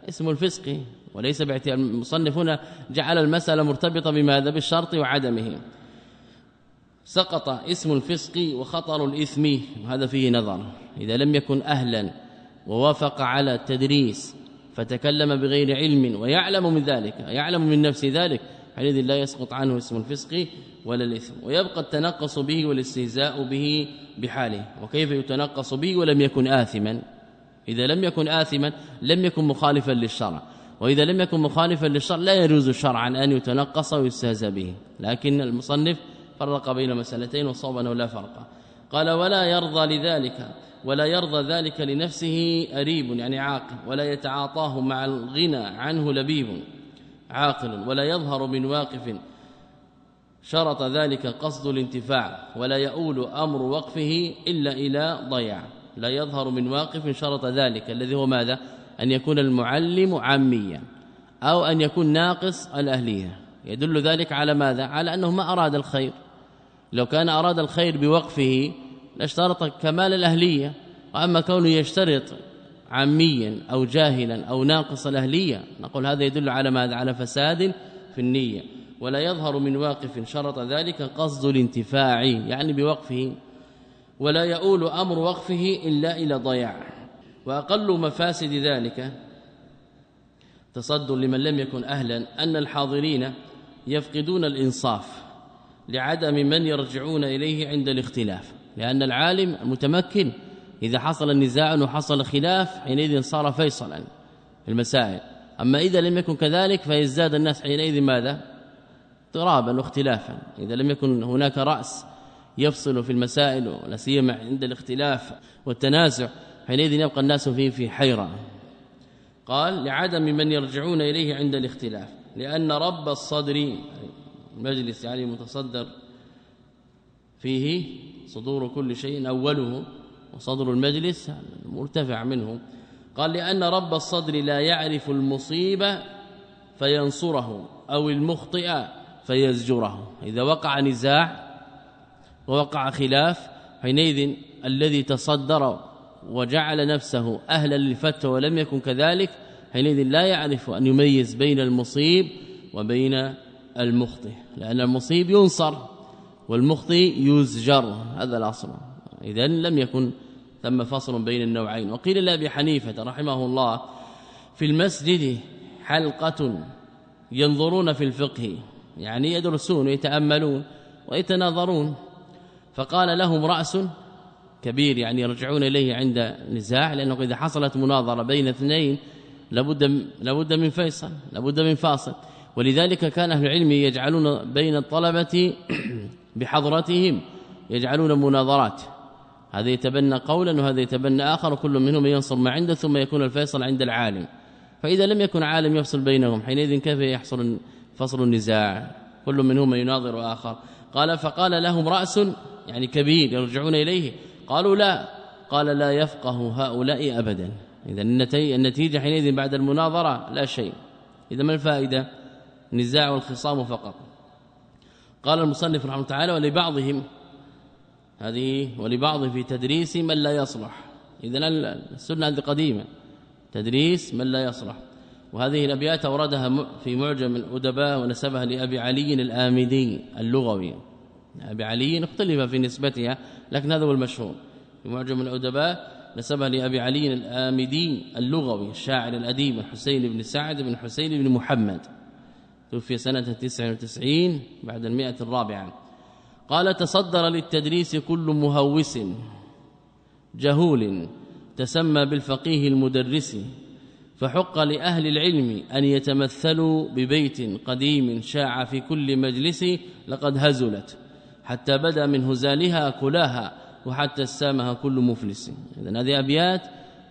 اسم الفسق. وليس باعتبار المصنف هنا جعل المسألة مرتبطة بماذا؟ بالشرط وعدمه. سقط اسم الفسق وخطر الإثم وهذا فيه نظر. إذا لم يكن أهلا ووافق على التدريس فتكلم بغير علم ويعلم من ذلك يعلم من نفس ذلك حينئذ لا يسقط عنه اسم الفسق ولا الإثم ويبقى التنقص به والاستهزاء به بحاله وكيف يتنقص به ولم يكن آثما؟ إذا لم يكن آثما لم يكن مخالفا للشرع وإذا لم يكن مخالفا للشرع لا يجوز شرعا أن يتنقص ويستهزى به لكن المصنف فرق بين مسألتين وصوب أنه لا فرق. قال ولا يرضى لذلك ولا يرضى ذلك لنفسه أريب يعني عاقل ولا يتعاطاه مع الغنى عنه لبيب. عاقل ولا يظهر من واقف شرط ذلك قصد الانتفاع ولا يؤول أمر وقفه إلا إلى ضياع. لا يظهر من واقف شرط ذلك الذي هو ماذا؟ أن يكون المعلم عاميا أو أن يكون ناقص الأهلية. يدل ذلك على ماذا؟ على أنه ما أراد الخير. لو كان أراد الخير بوقفه لاشترط كمال الأهلية وأما كونه يشترط عاميا أو جاهلا أو ناقص الأهلية. نقول هذا يدل على ماذا؟ على فساد في النية. ولا يظهر من واقف شرط ذلك قصد الانتفاع يعني بوقفه. ولا يؤول أمر وقفه إلا إلى ضياع. وأقل مفاسد ذلك تصدر لمن لم يكن أهلا أن الحاضرين يفقدون الإنصاف لعدم من يرجعون إليه عند الاختلاف. لأن العالم المتمكن إذا حصل النزاع وحصل خلاف حينئذ صار فيصلا في المسائل. أما إذا لم يكن كذلك فيزداد الناس حينئذ ماذا؟ اضطرابا واختلافا. إذا لم يكن هناك رأس يفصل في المسائل ولا سيما عند الاختلاف والتنازع حينئذ يبقى الناس فيه في حيرة. قال لعدم من يرجعون إليه عند الاختلاف. لأن رب الصدر المجلس يعني متصدر فيه صدور كل شيء أوله وصدر المجلس مرتفع منه. قال لأن رب الصدر لا يعرف المصيبة فينصره أو المخطئ فيزجره. إذا وقع نزاع ووقع خلاف حينئذ الذي تصدر وجعل نفسه أهلا للفتوى ولم يكن كذلك حينئذ لا يعرف أن يميز بين المصيب وبين المخطئ. لأن المصيب ينصر والمخطئ يزجر. هذا الأصل. إذا لم يكن ثم فصل بين النوعين. وقيل لأبي حنيفة رحمه الله في المسجد حلقة ينظرون في الفقه يعني يدرسون ويتأملون ويتناظرون فقال لهم رأس كبير يعني يرجعون إليه عند نزاع لأنه إذا حصلت مناظرة بين اثنين لابد لابد من فيصل لابد من فاصل. ولذلك كان أهل العلم يجعلون بين الطلبة بحضرتهم يجعلون مناظرات. هذا يتبنى قولا وهذا يتبنى آخر وكل منهم ينصر ما عنده ثم يكون الفيصل عند العالم. فإذا لم يكن عالم يفصل بينهم حينئذ كيف يحصل فصل النزاع؟ كل منهما يناظر آخر. قال فقال لهم رأس يعني كبير يرجعون إليه. قالوا لا. قال لا يفقه هؤلاء ابدا. إذا النتيجة حينئذ بعد المناظرة لا شيء. إذا ما الفائدة؟ نزاع والخصام فقط. قال المصنف رحمه الله تعالى ولبعضهم هذه ولبعض في تدريس من لا يصلح. اذا السنة هذه قديمة. تدريس من لا يصلح. وهذه الأبيات أوردها في معجم الأدباء ونسبها لأبي علي الآمدي اللغوي. أبي علي اختلف في نسبتها لكن هذا هو المشهور. في معجم الأدباء نسبها لأبي علي الآمدي اللغوي الشاعر الأديب الحسين بن سعد بن حسين بن محمد. توفي سنة 99 بعد المئة الرابعة. قال تصدر للتدريس كل مهوس جهول تسمى بالفقيه المدرس فحق لأهل العلم أن يتمثلوا ببيت قديم شاع في كل مجلس لقد هزلت حتى بدا من هزالها كلاها وحتى استامها كل مفلس. اذا هذه أبيات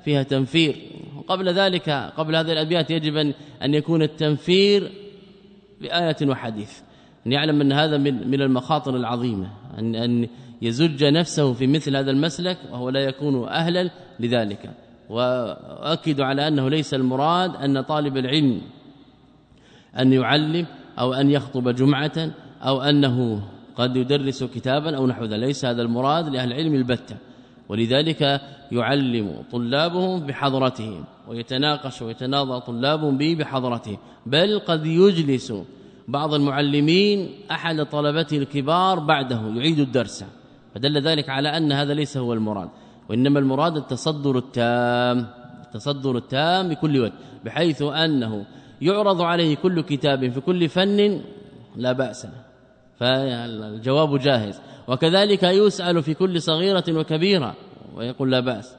فيها تنفير. وقبل ذلك قبل هذه الأبيات يجب أن يكون التنفير بآية وحديث. ان يعلم أن هذا من من المخاطر العظيمة ان أن يزج نفسه في مثل هذا المسلك وهو لا يكون أهلا لذلك. وأؤكد على أنه ليس المراد أن طالب العلم أن يعلم أو أن يخطب جمعة أو أنه قد يدرس كتابا أو نحو ذلك ليس هذا المراد لأهل العلم البتة. ولذلك يعلم طلابهم بحضرتهم ويتناقش ويتناظر طلابهم به بحضرته بل قد يجلس بعض المعلمين أحد طلبته الكبار بعده يعيد الدرس. فدل ذلك على أن هذا ليس هو المراد. وإنما المراد التصدر التام التصدر التام بكل وجه بحيث أنه يعرض عليه كل كتاب في كل فن لا بأس فالجواب جاهز. وكذلك يسأل في كل صغيرة وكبيرة ويقول لا بأس.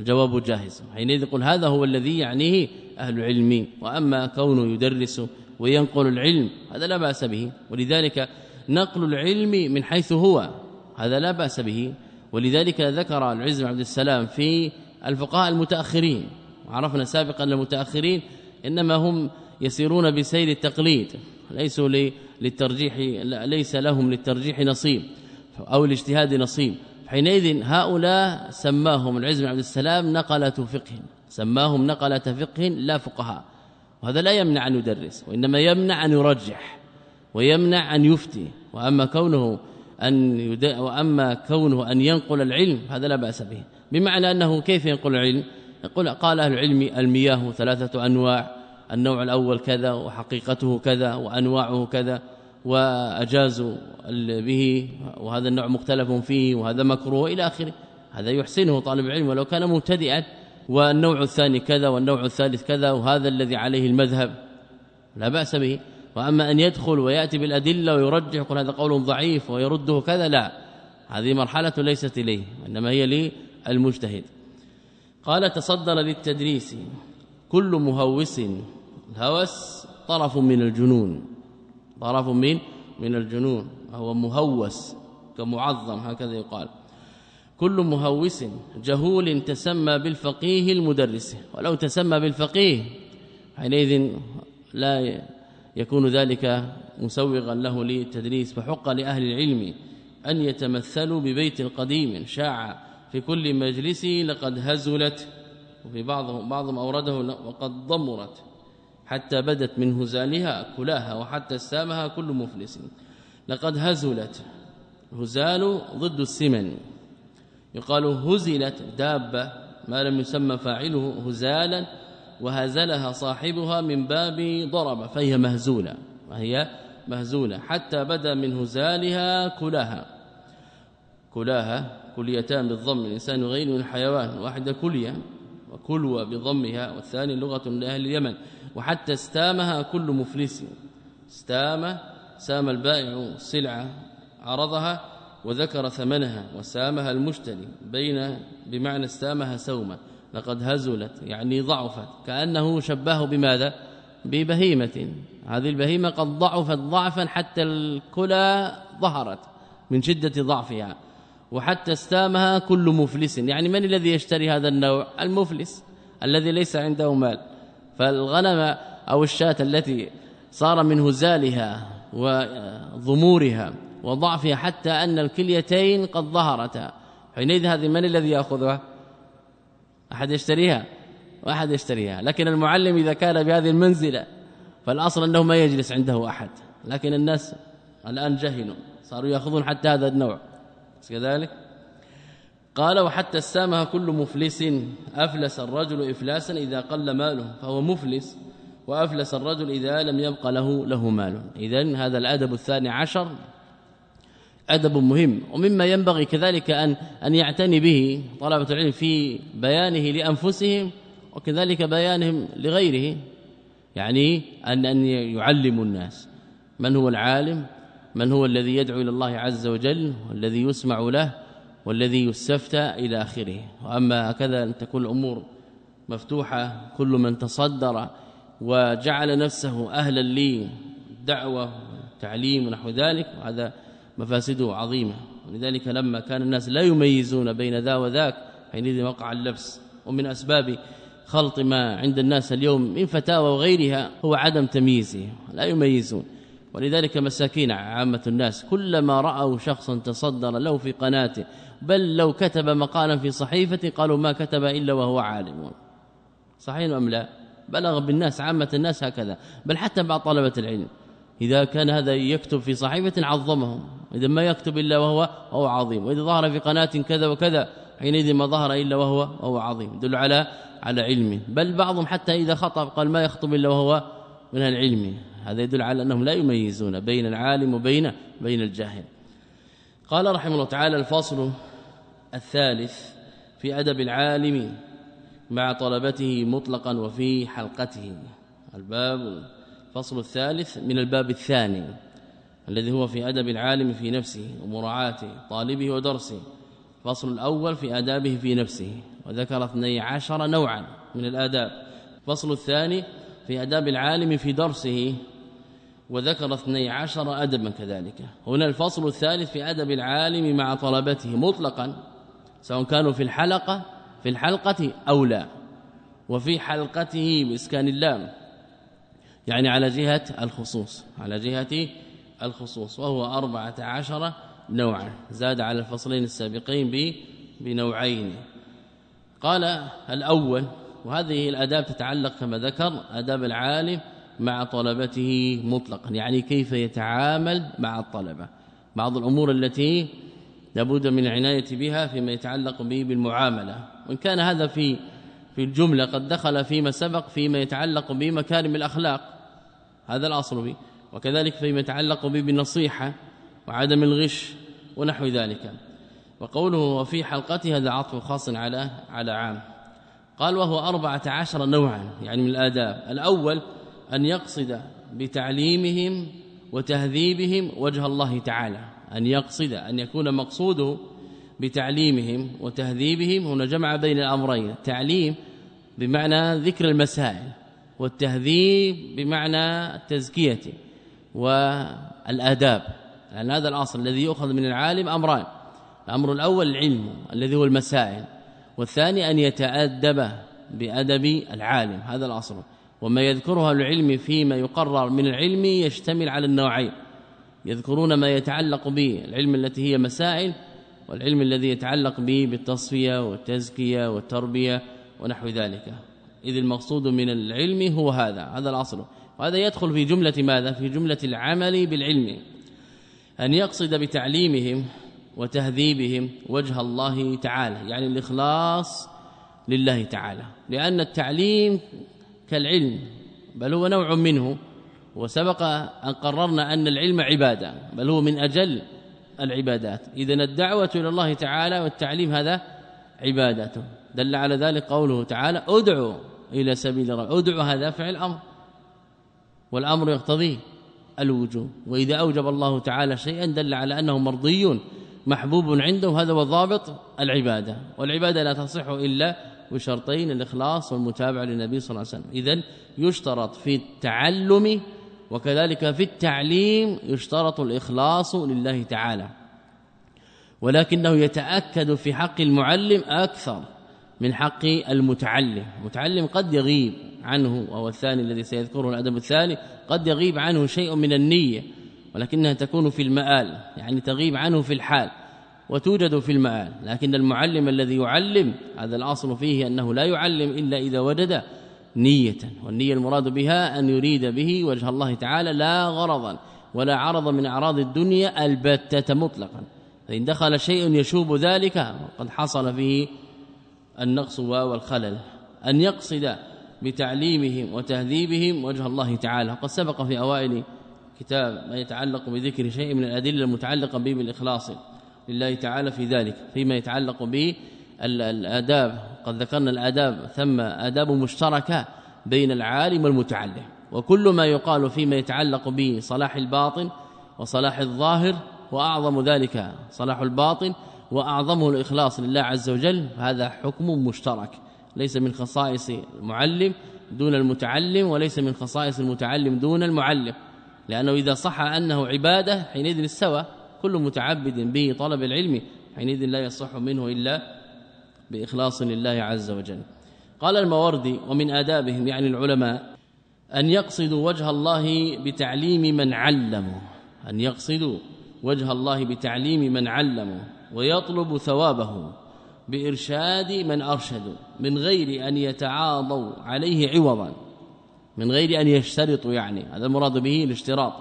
الجواب جاهز. حينئذ يقول هذا هو الذي يعنيه أهل العلم. وأما كونه يدرس وينقل العلم. هذا لا بأس به. ولذلك نقل العلم من حيث هو. هذا لا بأس به. ولذلك ذكر العز بن عبد السلام في الفقهاء المتأخرين. وعرفنا سابقا المتأخرين إنما هم يسيرون بسير التقليد. ليسوا للترجيح ليس لهم للترجيح نصيب أو الاجتهاد نصيب. حينئذ هؤلاء سماهم العز بن عبد السلام نقلة فقه. سماهم نقلة فقه لا فقهاء. وهذا لا يمنع أن يدرس وإنما يمنع أن يرجح ويمنع أن يفتي وأما كونه أن يد... وأما كونه أن ينقل العلم هذا لا بأس به. بمعنى أنه كيف ينقل العلم؟ يقول قال أهل العلم المياه ثلاثة أنواع النوع الأول كذا وحقيقته كذا وأنواعه كذا واجازوا به وهذا النوع مختلف فيه وهذا مكروه إلى آخره. هذا يحسنه طالب العلم ولو كان مبتدئا والنوع الثاني كذا والنوع الثالث كذا وهذا الذي عليه المذهب. لا بأس به. وأما أن يدخل ويأتي بالأدلة ويرجح يقول هذا قول ضعيف ويرده كذا لا. هذه مرحلة ليست إليه إنما هي للمجتهد. قال تصدر للتدريس. كل مهوس الهوس طرف من الجنون. طرف من من الجنون. هو مهوس كمعظم هكذا يقال. كل مهوس جهول تسمى بالفقيه المدرس. ولو تسمى بالفقيه حينئذ لا يكون ذلك مسوغا له للتدريس. فحق لأهل العلم أن يتمثلوا ببيت قديم شاع في كل مجلس لقد هزلت وفي بعضهم بعضهم أورده وقد ضمرت. حتى بدت من هزالها كلاها وحتى استامها كل مفلس. لقد هزلت هزال ضد السمن. يقال هزلت دابة ما لم يسمى فاعله هزالا وهزلها صاحبها من باب ضرب فهي مهزولة وهي مهزولة. حتى بدا من هزالها كلاها. كلاها كليتان بالضم الإنسان غير من الحيوان واحدة كلية وكلوى بضمها والثاني لغة لأهل اليمن. وحتى استامها كل مفلس. استام سام البائع السلعه عرضها وذكر ثمنها وسامها المشتري بين بمعنى استامها سوما لقد هزلت يعني ضعفت كأنه شبهه بماذا؟ ببهيمة. هذه البهيمة قد ضعفت ضعفا حتى الكلى ظهرت من شدة ضعفها وحتى استامها كل مفلس. يعني من الذي يشتري هذا النوع؟ المفلس الذي ليس عنده مال. فالغنم أو الشاة التي صار من هزالها وضمورها وضعفها حتى أن الكليتين قد ظهرتا. حينئذ هذه من الذي يأخذها؟ أحد يشتريها؟ وأحد يشتريها. لكن المعلم إذا كان بهذه المنزلة فالأصل أنه ما يجلس عنده أحد. لكن الناس الآن جهلوا صاروا يأخذون حتى هذا النوع. كذلك؟ قال وحتى استامها كل مفلس. أفلس الرجل افلاسا إذا قل ماله فهو مفلس. وأفلس الرجل إذا لم يبق له له مال. اذا هذا الأدب الثاني عشر. أدب مهم. ومما ينبغي كذلك ان أن يعتني به طلبة العلم في بيانه لأنفسهم وكذلك بيانهم لغيره. يعني ان أن يعلموا الناس. من هو العالم؟ من هو الذي يدعو إلى الله عز وجل؟ والذي يسمع له؟ والذي يستفتى إلى آخره؟ وأما هكذا أن تكون الأمور مفتوحة كل من تصدر وجعل نفسه أهلا للدعوة تعليم ونحو ذلك وهذا مفاسده عظيمة. ولذلك لما كان الناس لا يميزون بين ذا وذاك حينئذ وقع اللبس. ومن أسباب خلط ما عند الناس اليوم من فتاوى وغيرها هو عدم تمييزه. لا يميزون. ولذلك مساكين عامة الناس كلما رأوا شخصا تصدر له في قناته بل لو كتب مقالا في صحيفة قالوا ما كتب إلا وهو عالم. صحيح أم لا؟ بلغ بالناس عامة الناس هكذا. بل حتى بعض طلبة العلم. إذا كان هذا يكتب في صحيفة عظمهم إذا ما يكتب إلا وهو هو عظيم. وإذا ظهر في قناة كذا وكذا حينئذ ما ظهر إلا وهو هو عظيم. يدل على على علم. بل بعضهم حتى إذا خطب قال ما يخطب إلا وهو من العلم. هذا يدل على أنهم لا يميزون بين العالم وبين بين الجاهل. قال رحمه الله تعالى الفصل الثالث في أدب العالم مع طلبته مطلقا وفي حلقته. الباب الفصل الثالث من الباب الثاني الذي هو في أدب العالم في نفسه ومراعاة طالبه ودرسه. الفصل الأول في آدابه في نفسه وذكر 12 نوعا من الآداب. الفصل الثاني في آداب العالم في درسه وذكر 12 أدبا كذلك. هنا الفصل الثالث في أدب العالم مع طلبته مطلقا سواء كانوا في الحلقة في الحلقة أو لا. وفي حلقته بإسكان اللام. يعني على جهة الخصوص على جهة الخصوص وهو أربعة عشر نوعا زاد على الفصلين السابقين بنوعين. قال الأول وهذه الأداب تتعلق كما ذكر أداب العالم مع طلبته مطلقا يعني كيف يتعامل مع الطلبة. بعض الأمور التي لابد من العناية بها فيما يتعلق به بالمعاملة. وإن كان هذا في في الجملة قد دخل فيما سبق فيما يتعلق بمكارم الأخلاق. هذا الأصل به وكذلك فيما يتعلق به بالنصيحة وعدم الغش ونحو ذلك. وقوله وفي حلقته هذا عطف خاص على على عام. قال وهو أربعة عشر نوعا يعني من الآداب. الأول أن يقصد بتعليمهم وتهذيبهم وجه الله تعالى. أن يقصد أن يكون مقصوده بتعليمهم وتهذيبهم هنا جمع بين الأمرين التعليم بمعنى ذكر المسائل والتهذيب بمعنى التزكية والآداب. لأن هذا الأصل الذي يؤخذ من العالم أمران الأمر الأول العلم الذي هو المسائل والثاني أن يتأدب بأدب العالم هذا الأصل. وما يذكرها العلم فيما يقرر من العلم يشتمل على النوعين يذكرون ما يتعلق به العلم التي هي مسائل والعلم الذي يتعلق به بالتصفية والتزكية والتربية ونحو ذلك. إذ المقصود من العلم هو هذا هذا الأصل. وهذا يدخل في جملة ماذا؟ في جملة العمل بالعلم. أن يقصد بتعليمهم وتهذيبهم وجه الله تعالى يعني الإخلاص لله تعالى. لأن التعليم كالعلم بل هو نوع منه. وسبق أن قررنا أن العلم عبادة بل هو من أجل العبادات. إذا الدعوة إلى الله تعالى والتعليم هذا عبادته دل على ذلك قوله تعالى ادعوا إلى سبيل رب ادعوا هذا فعل أمر. والأمر يقتضي الوجوب. وإذا أوجب الله تعالى شيئا دل على أنه مرضي محبوب عنده. هذا هو ضابط العبادة. والعبادة لا تصح إلا بشرطين الإخلاص والمتابعة للنبي صلى الله عليه وسلم. إذن يشترط في التعلم وكذلك في التعليم يشترط الإخلاص لله تعالى ولكنه يتأكد في حق المعلم أكثر من حق المتعلم. المتعلم قد يغيب عنه وهو الثاني الذي سيذكره الأدب الثاني قد يغيب عنه شيء من النية ولكنها تكون في المآل يعني تغيب عنه في الحال وتوجد في المآل. لكن المعلم الذي يعلم هذا الأصل فيه أنه لا يعلم إلا إذا وجد نية والنية المراد بها أن يريد به وجه الله تعالى لا غرضا ولا عرض من أعراض الدنيا البتة مطلقا. فإن دخل شيء يشوب ذلك قد حصل فيه النقص والخلل أن يقصد بتعليمهم وتهذيبهم وجه الله تعالى. قد سبق في أوائل كتاب ما يتعلق بذكر شيء من الأدلة المتعلقة به بالإخلاص لله تعالى في ذلك فيما يتعلق به الآداب قد ذكرنا الآداب ثم آداب مشتركة بين العالم والمتعلم. وكل ما يقال فيما يتعلق به صلاح الباطن وصلاح الظاهر وأعظم ذلك صلاح الباطن وأعظمه الإخلاص لله عز وجل هذا حكم مشترك. ليس من خصائص المعلم دون المتعلم وليس من خصائص المتعلم دون المعلم. لأنه إذا صح أنه عبادة حينئذ استوى كل متعبد به طلب العلم حينئذ لا يصح منه إلا بإخلاص لله عز وجل. قال الموردي ومن آدابهم يعني العلماء أن يقصدوا وجه الله بتعليم من علموا أن يقصدوا وجه الله بتعليم من علموا ويطلب ثوابه بإرشاد من أرشدوا من غير أن يتعاضوا عليه عوضا من غير أن يشترطوا يعني هذا المراد به الاشتراط.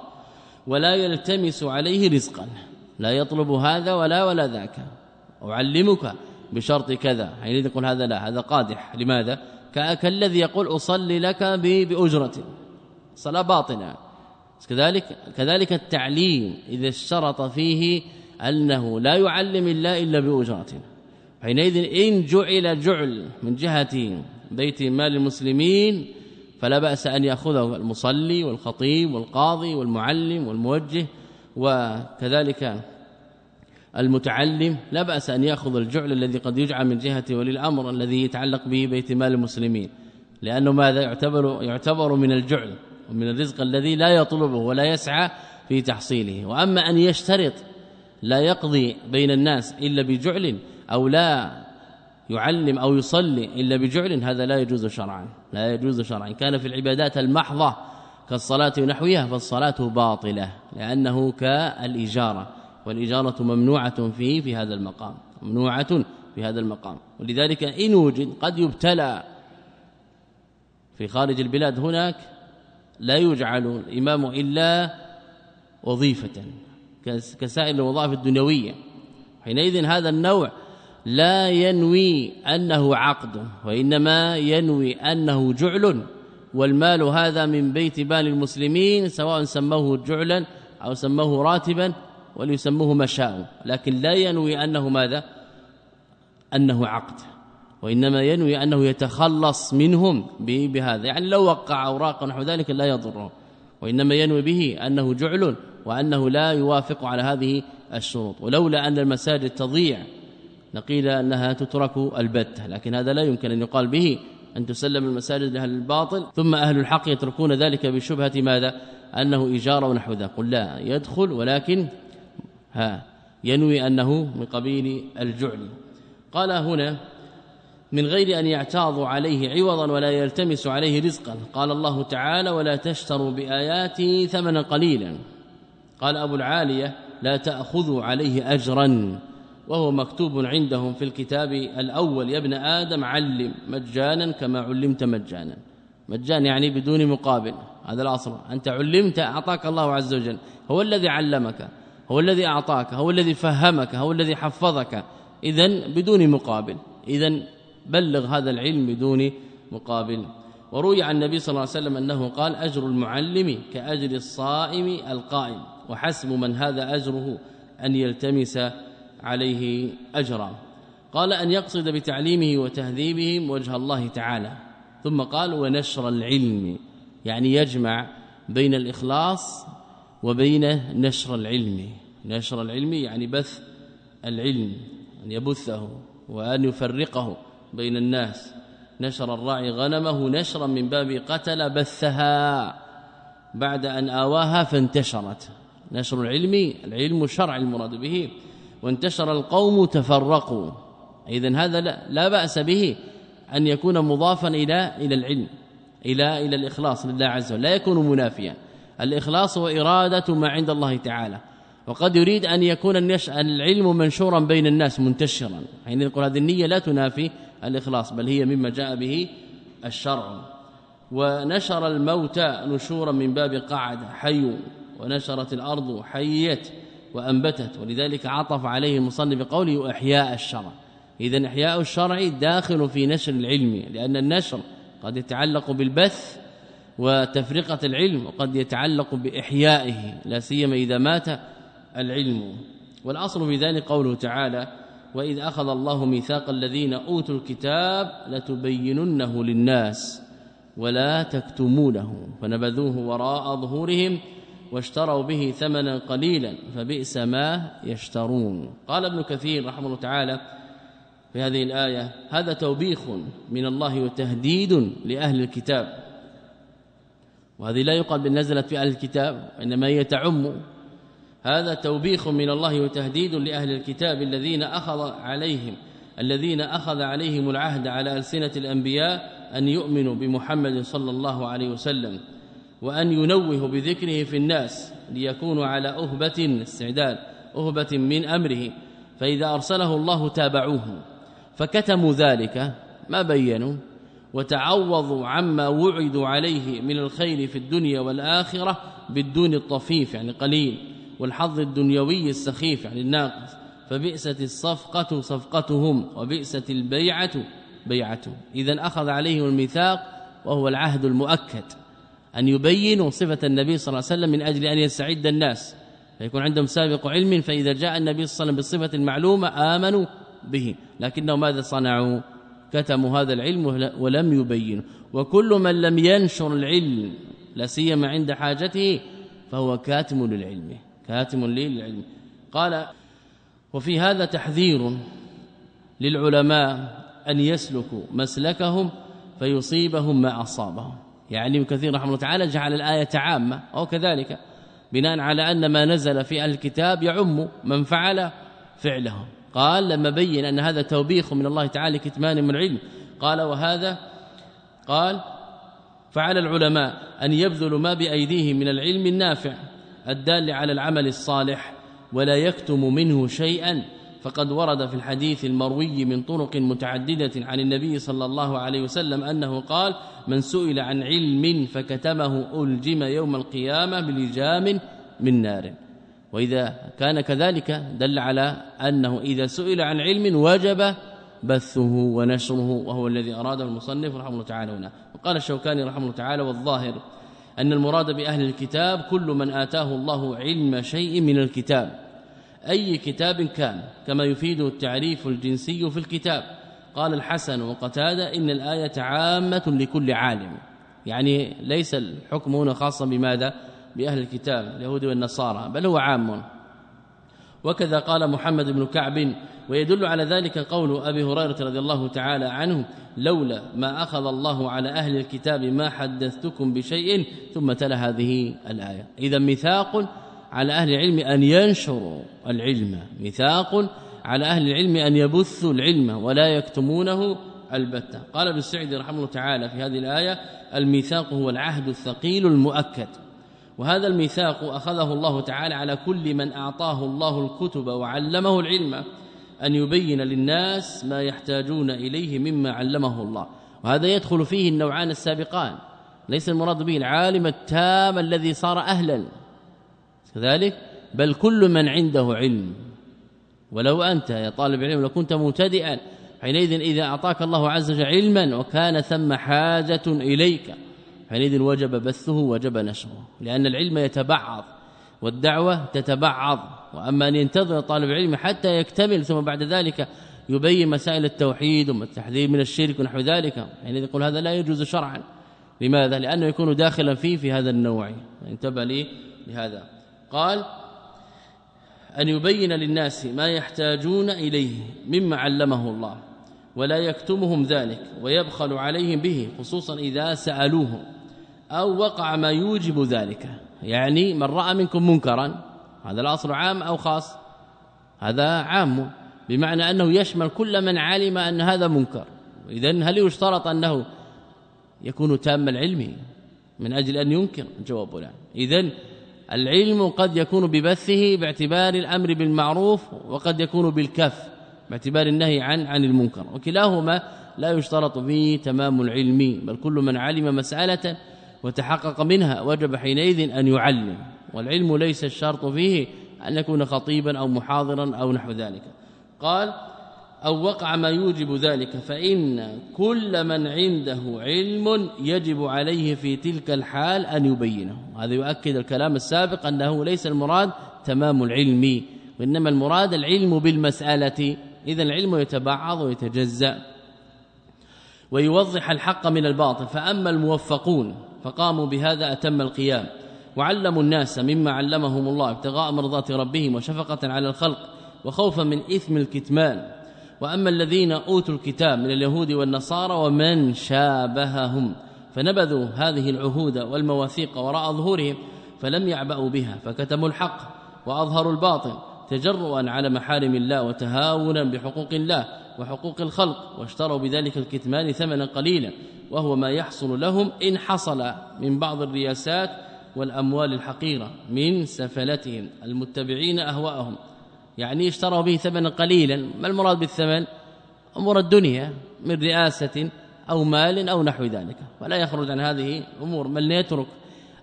ولا يلتمس عليه رزقا لا يطلب هذا ولا ولا ذاك. أعلمك بشرط كذا. حينئذ يقول هذا لا هذا قادح. لماذا؟ كالذي يقول أصلي لك بأجرة. صلاة باطنة كذلك كذلك التعليم إذا اشترط فيه أنه لا يعلم الله إلا بأجرة. حينئذ إن جعل جعل من جهة بيت مال المسلمين فلا بأس أن يأخذه المصلي والخطيب والقاضي والمعلم والموجه. وكذلك المتعلم لا بأس أن يأخذ الجعل الذي قد يجعل من جهه ولي الأمر الذي يتعلق به بيت مال المسلمين. لأنه ماذا؟ يعتبر يعتبر من الجعل ومن الرزق الذي لا يطلبه ولا يسعى في تحصيله. وأما أن يشترط لا يقضي بين الناس إلا بجعل أو لا يعلم أو يصلي إلا بجعل هذا لا يجوز شرعا لا يجوز شرعا. كان في العبادات المحضة كالصلاة ونحوها فالصلاة باطلة لأنه كالإجارة. والإجارة ممنوعة فيه في هذا المقام ممنوعة في هذا المقام. ولذلك إن وجد قد يبتلى في خارج البلاد هناك لا يجعل الإمام إلا وظيفة كسائر الوظائف الدنيوية. حينئذ هذا النوع لا ينوي أنه عقد وإنما ينوي أنه جعل والمال هذا من بيت بال المسلمين سواء سموه جعلا أو سموه راتبا وليسموه ما شاءوا لكن لا ينوي أنه ماذا؟ أنه عقد وإنما ينوي أنه يتخلص منهم بهذا يعني لو وقع أوراق نحو ذلك لا يضره وإنما ينوي به أنه جعل وأنه لا يوافق على هذه الشروط. ولولا أن المساجد تضيع نقيل أنها تترك البتة لكن هذا لا يمكن أن يقال به أن تسلم المساجد لأهل الباطل. ثم أهل الحق يتركون ذلك بشبهة ماذا؟ أنه اجاره ونحو ذلك قل لا يدخل ولكن ينوي أنه من قبيل الجعل. قال هنا من غير أن يعتاض عليه عوضا ولا يلتمس عليه رزقا. قال الله تعالى ولا تشتروا بآياتي ثمنا قليلا. قال أبو العالية لا تأخذوا عليه أجرا. وهو مكتوب عندهم في الكتاب الأول يا ابن آدم علم مجانا كما علمت مجانا. مجان يعني بدون مقابل هذا الأصل. أنت علمت أعطاك الله عز وجل. هو الذي علمك. هو الذي أعطاك هو الذي فهمك هو الذي حفظك. اذا بدون مقابل. اذا بلغ هذا العلم بدون مقابل. وروي عن النبي صلى الله عليه وسلم أنه قال أجر المعلم كأجر الصائم القائم. وحسب من هذا أجره أن يلتمس عليه أجرا. قال أن يقصد بتعليمه وتهذيبهم وجه الله تعالى. ثم قال ونشر العلم. يعني يجمع بين الإخلاص وبين نشر العلم. نشر العلم يعني بث العلم أن يبثه وأن يفرقه بين الناس. نشر الراعي غنمه نشرا من باب قتل بثها. بعد أن آواها فانتشرت. نشر العلم العلم الشرع المراد به. وانتشر القوم تفرقوا. اذا هذا لا, بأس به أن يكون مضافا إلى إلى العلم إلى إلى الإخلاص لله عز وجل. لا يكون منافيا. الإخلاص واراده ما عند الله تعالى. وقد يريد أن يكون العلم منشورا بين الناس منتشرا. حين نقول هذه النية لا تنافي الإخلاص بل هي مما جاء به الشرع. ونشر الموتى نشورا من باب قعد حي ونشرت الأرض حيت وأنبتت. ولذلك عطف عليه المصنف بقوله إحياء الشرع. اذا إحياء الشرع داخل في نشر العلم لأن النشر قد يتعلق بالبث وتفرقة العلم وقد يتعلق بإحيائه لا سيما إذا مات العلم. والأصل في ذلك قوله تعالى وإذ أخذ الله ميثاق الذين أوتوا الكتاب لتبيننه للناس ولا تكتمونه فنبذوه وراء ظهورهم واشتروا به ثمنا قليلا فبئس ما يشترون. قال ابن كثير رحمه الله تعالى في هذه الآية هذا توبيخ من الله وتهديد لأهل الكتاب وهذه لا يقال بأن نزلت في أهل الكتاب إنما هي تعم. هذا توبيخ من الله وتهديد لأهل الكتاب الذين أخذ عليهم الذين أخذ عليهم العهد على ألسنة الأنبياء أن يؤمنوا بمحمد صلى الله عليه وسلم وأن ينوه بذكره في الناس ليكونوا على أهبة استعداد أهبة من أمره. فإذا أرسله الله تابعوه فكتموا ذلك ما بينوا؟ وتعوضوا عما وعدوا عليه من الخير في الدنيا والآخرة بالدون الطفيف يعني قليل والحظ الدنيوي السخيف يعني الناقص. فبئست الصفقة صفقتهم وبئست البيعة بيعته اذا أخذ عليهم الميثاق وهو العهد المؤكد أن يبينوا صفة النبي صلى الله عليه وسلم من أجل أن يستعد الناس. فيكون عندهم سابق علم فإذا جاء النبي صلى الله عليه وسلم بالصفة المعلومة آمنوا به. لكنه ماذا صنعوا؟ كتموا هذا العلم ولم يبينوا. وكل من لم ينشر العلم لا سيما عند حاجته فهو كاتم للعلم كاتم للعلم. قال وفي هذا تحذير للعلماء أن يسلكوا مسلكهم فيصيبهم ما أصابهم. يعني كثير رحمه الله تعالى جعل الآية عامة أو كذلك بناء على أن ما نزل في الكتاب يعم من فعل فعله قال لما بين أن هذا توبيخ من الله تعالى كتمان من العلم قال وهذا قال فعل العلماء أن يبذلوا ما بأيديهم من العلم النافع الدال على العمل الصالح ولا يكتم منه شيئا. فقد ورد في الحديث المروي من طرق متعددة عن النبي صلى الله عليه وسلم أنه قال من سئل عن علم فكتمه ألجم يوم القيامة بلجام من نار. وإذا كان كذلك دل على أنه إذا سئل عن علم وجب بثه ونشره وهو الذي أراده المصنف رحمه الله تعالى هنا. وقال الشوكاني رحمه الله تعالى والظاهر أن المراد بأهل الكتاب كل من آتاه الله علم شيء من الكتاب. أي كتاب كان كما يفيد التعريف الجنسي في الكتاب. قال الحسن وقتادة إن الآية عامة لكل عالم. يعني ليس الحكم هنا خاصا بماذا؟ بأهل الكتاب اليهود والنصارى بل هو عام. وكذا قال محمد بن كعب ويدل على ذلك قول أبي هريرة رضي الله تعالى عنه لولا ما أخذ الله على أهل الكتاب ما حدثتكم بشيء ثم تلا هذه الآية. إذا ميثاق على أهل العلم أن ينشروا العلم. ميثاق على أهل العلم أن يبثوا العلم ولا يكتمونه البتة. قال ابن السعدي رحمه الله تعالى في هذه الآية الميثاق هو العهد الثقيل المؤكد. وهذا الميثاق أخذه الله تعالى على كل من أعطاه الله الكتب وعلمه العلم أن يبين للناس ما يحتاجون إليه مما علمه الله. وهذا يدخل فيه النوعان السابقان. ليس المراد به العالم التام الذي صار أهلا. كذلك بل كل من عنده علم. ولو أنت يا طالب علم لو كنت مبتدئا حينئذ إذا أعطاك الله عز وجل علما وكان ثم حاجة إليك. حينئذ وجب بثه وجب نشره لأن العلم يتبعض والدعوة تتبعض وأما أن ينتظر طالب العلم حتى يكتمل ثم بعد ذلك يبين مسائل التوحيد والتحذير من الشرك ونحو ذلك يعني يقول هذا لا يجوز شرعا. لماذا؟ لأنه يكون داخلا فيه في هذا النوع. انتبه لي لهذا. قال أن يبين للناس ما يحتاجون إليه مما علمه الله ولا يكتمهم ذلك ويبخل عليهم به خصوصا إذا سألوه أو وقع ما يوجب ذلك. يعني من رأى منكم منكرا هذا الأصل عام أو خاص هذا عام بمعنى أنه يشمل كل من علم أن هذا منكر. إذا هل يشترط أنه يكون تام العلم؟ من أجل أن ينكر؟ الجواب لا. إذن العلم قد يكون ببثه باعتبار الأمر بالمعروف وقد يكون بالكف باعتبار النهي عن عن المنكر. وكلاهما لا يشترط فيه تمام العلم بل كل من علم مسألة وتحقق منها وجب حينئذ أن يعلم والعلم ليس الشرط فيه أن يكون خطيبا أو محاضرا أو نحو ذلك. قال أو وقع ما يوجب ذلك فإن كل من عنده علم يجب عليه في تلك الحال أن يبينه. هذا يؤكد الكلام السابق أنه ليس المراد تمام العلم وإنما المراد العلم بالمسألة. إذا العلم يتبعض ويتجزأ ويوضح الحق من الباطل. فأما الموفقون فقاموا بهذا أتم القيام. وعلموا الناس مما علمهم الله ابتغاء مرضات ربهم وشفقة على الخلق وخوفا من إثم الكتمان. وأما الذين أوتوا الكتاب من اليهود والنصارى ومن شابههم فنبذوا هذه العهود والمواثيق وراء ظهورهم فلم يعبأوا بها فكتموا الحق وأظهروا الباطل تجرؤا على محارم الله وتهاونا بحقوق الله وحقوق الخلق واشتروا بذلك الكتمان ثمنا قليلا وهو ما يحصل لهم إن حصل من بعض الرياسات والأموال الحقيرة من سفلتهم المتبعين أهواءهم. يعني اشتروا به ثمنا قليلا ما المراد بالثمن؟ أمور الدنيا من رئاسة أو مال أو نحو ذلك. ولا يخرج عن هذه امور من يترك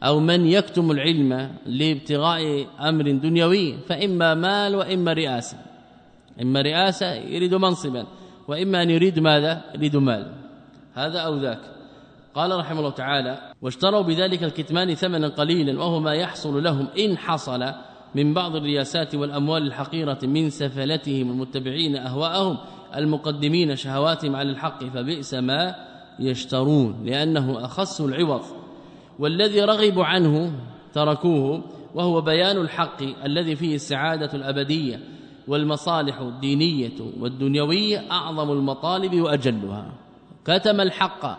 أو من يكتم العلم لابتغاء أمر دنيوي فإما مال وإما رئاسة. إما رئاسة يريد منصبا وإما أن يريد ماذا؟ يريد مال. هذا أو ذاك. قال رحمه الله تعالى واشتروا بذلك الكتمان ثمنا قليلا وهو ما يحصل لهم إن حصل من بعض الرياسات والأموال الحقيرة من سفلتهم المتبعين أهواءهم المقدمين شهواتهم على الحق فبئس ما يشترون لأنه أخص العوض. والذي رغبوا عنه تركوه وهو بيان الحق الذي فيه السعادة الأبدية والمصالح الدينية والدنيوية أعظم المطالب وأجلها. كتم الحق.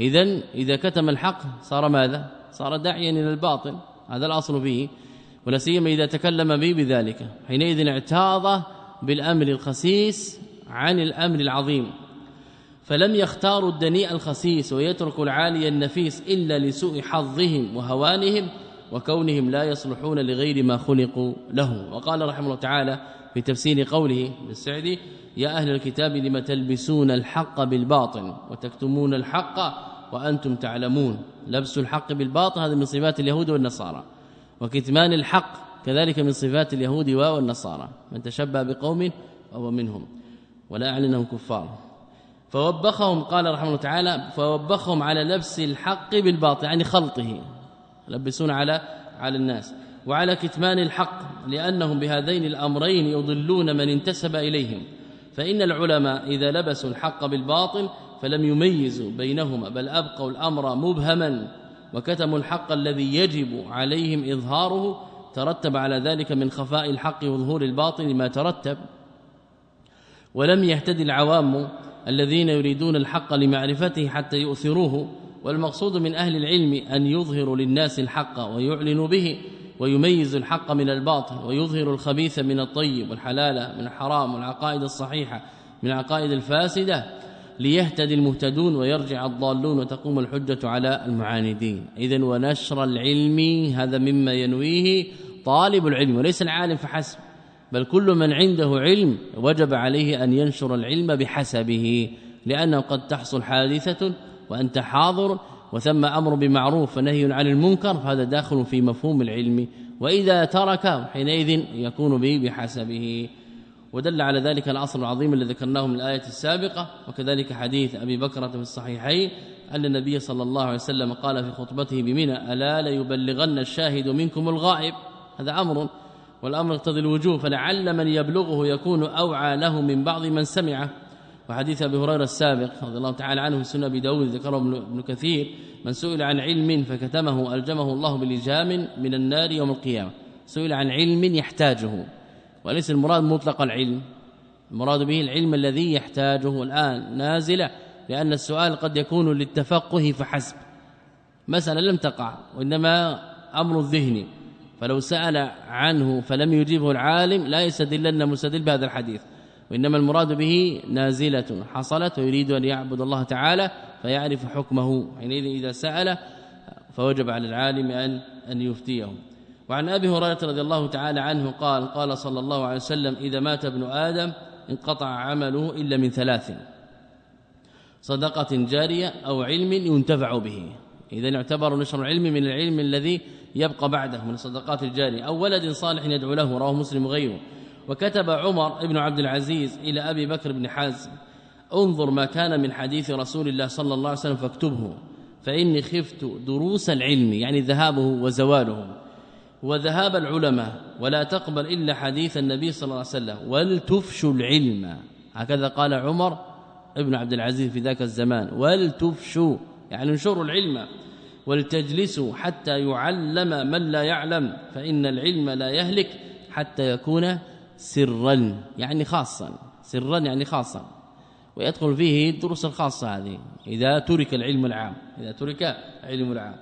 إذا إذا كتم الحق صار ماذا؟ صار داعيا إلى الباطل. هذا الأصل فيه. ولا سيما إذا تكلم به بذلك. حينئذ اعتاض بالأمر الخسيس عن الأمر العظيم. فلم يختاروا الدنيء الخسيس ويتركوا العالي النفيس إلا لسوء حظهم وهوانهم وكونهم لا يصلحون لغير ما خلقوا له. وقال رحمه الله تعالى في تفسير قوله بالسعدي يا أهل الكتاب لم تلبسون الحق بالباطل وتكتمون الحق وأنتم تعلمون. لبس الحق بالباطل هذا من صفات اليهود والنصارى. وكتمان الحق كذلك من صفات اليهود والنصارى. من تشبه بقوم فهو منهم ولا أعلنهم كفار. فوبخهم قال رحمه الله تعالى فوبخهم على لبس الحق بالباطل يعني خلطه يلبسون على على الناس. وعلى كتمان الحق لأنهم بهذين الأمرين يضلون من انتسب إليهم. فإن العلماء إذا لبسوا الحق بالباطل فلم يميزوا بينهما بل أبقوا الأمر مبهما وكتموا الحق الذي يجب عليهم إظهاره ترتب على ذلك من خفاء الحق وظهور الباطل ما ترتب. ولم يهتدي العوام الذين يريدون الحق لمعرفته حتى يؤثروه والمقصود من أهل العلم أن يظهروا للناس الحق ويعلنوا به. ويميز الحق من الباطل ويظهر الخبيث من الطيب والحلال من الحرام والعقائد الصحيحة من العقائد الفاسدة ليهتدي المهتدون ويرجع الضالون وتقوم الحجة على المعاندين. اذا ونشر العلم هذا مما ينويه طالب العلم وليس العالم فحسب بل كل من عنده علم وجب عليه أن ينشر العلم بحسبه لأنه قد تحصل حادثة وأنت حاضر وثم أمر بمعروف ونهي عن المنكر فهذا داخل في مفهوم العلم. وإذا ترك حينئذ يكون به بحسبه. ودل على ذلك الأصل العظيم الذي ذكرناه من الآية السابقة وكذلك حديث أبي بكر في الصحيحين أن النبي صلى الله عليه وسلم قال في خطبته بمنى ألا ليبلغن الشاهد منكم الغائب؟ هذا أمر والأمر يقتضي الوجوب فلعل من يبلغه يكون أوعى له من بعض من سمعه. وحديث أبي هريرة السابق رضي الله تعالى عنه سنن أبي داود ذكره ابن كثير من سئل عن علم فكتمه ألجمه الله بلجام من النار يوم القيامة. سئل عن علم يحتاجه. وليس المراد مطلق العلم المراد به العلم الذي يحتاجه الآن نازلة لأن السؤال قد يكون للتفقه فحسب. مسألة لم تقع وإنما أمر الذهن. فلو سأل عنه فلم يجيبه العالم لا يستدلن مستدل بهذا الحديث. وإنما المراد به نازلة حصلت ويريد أن يعبد الله تعالى فيعرف حكمه. حينئذ إذا سأل فوجب على العالم أن أن يفتيه وعن أبي هريرة رضي الله تعالى عنه قال قال صلى الله عليه وسلم إذا مات ابن آدم انقطع عمله إلا من ثلاث صدقة جارية أو علم ينتفع به. اذا يعتبر نشر العلم من العلم الذي يبقى بعده من الصدقات الجاريه أو ولد صالح يدعو له رواه مسلم وغيره. وكتب عمر بن عبد العزيز إلى أبي بكر بن حازم انظر ما كان من حديث رسول الله صلى الله عليه وسلم فاكتبه فإني خفت دروس العلم يعني ذهابه وزواله وذهاب العلماء ولا تقبل إلا حديث النبي صلى الله عليه وسلم ولتفشوا العلم. هكذا قال عمر ابن عبد العزيز في ذاك الزمان ولتفشوا يعني انشروا العلم ولتجلسوا حتى يعلم من لا يعلم فإن العلم لا يهلك حتى يكون سرا يعني خاصا. سرا يعني خاصا. ويدخل فيه الدروس الخاصة هذه إذا ترك العلم العام إذا ترك العلم العام.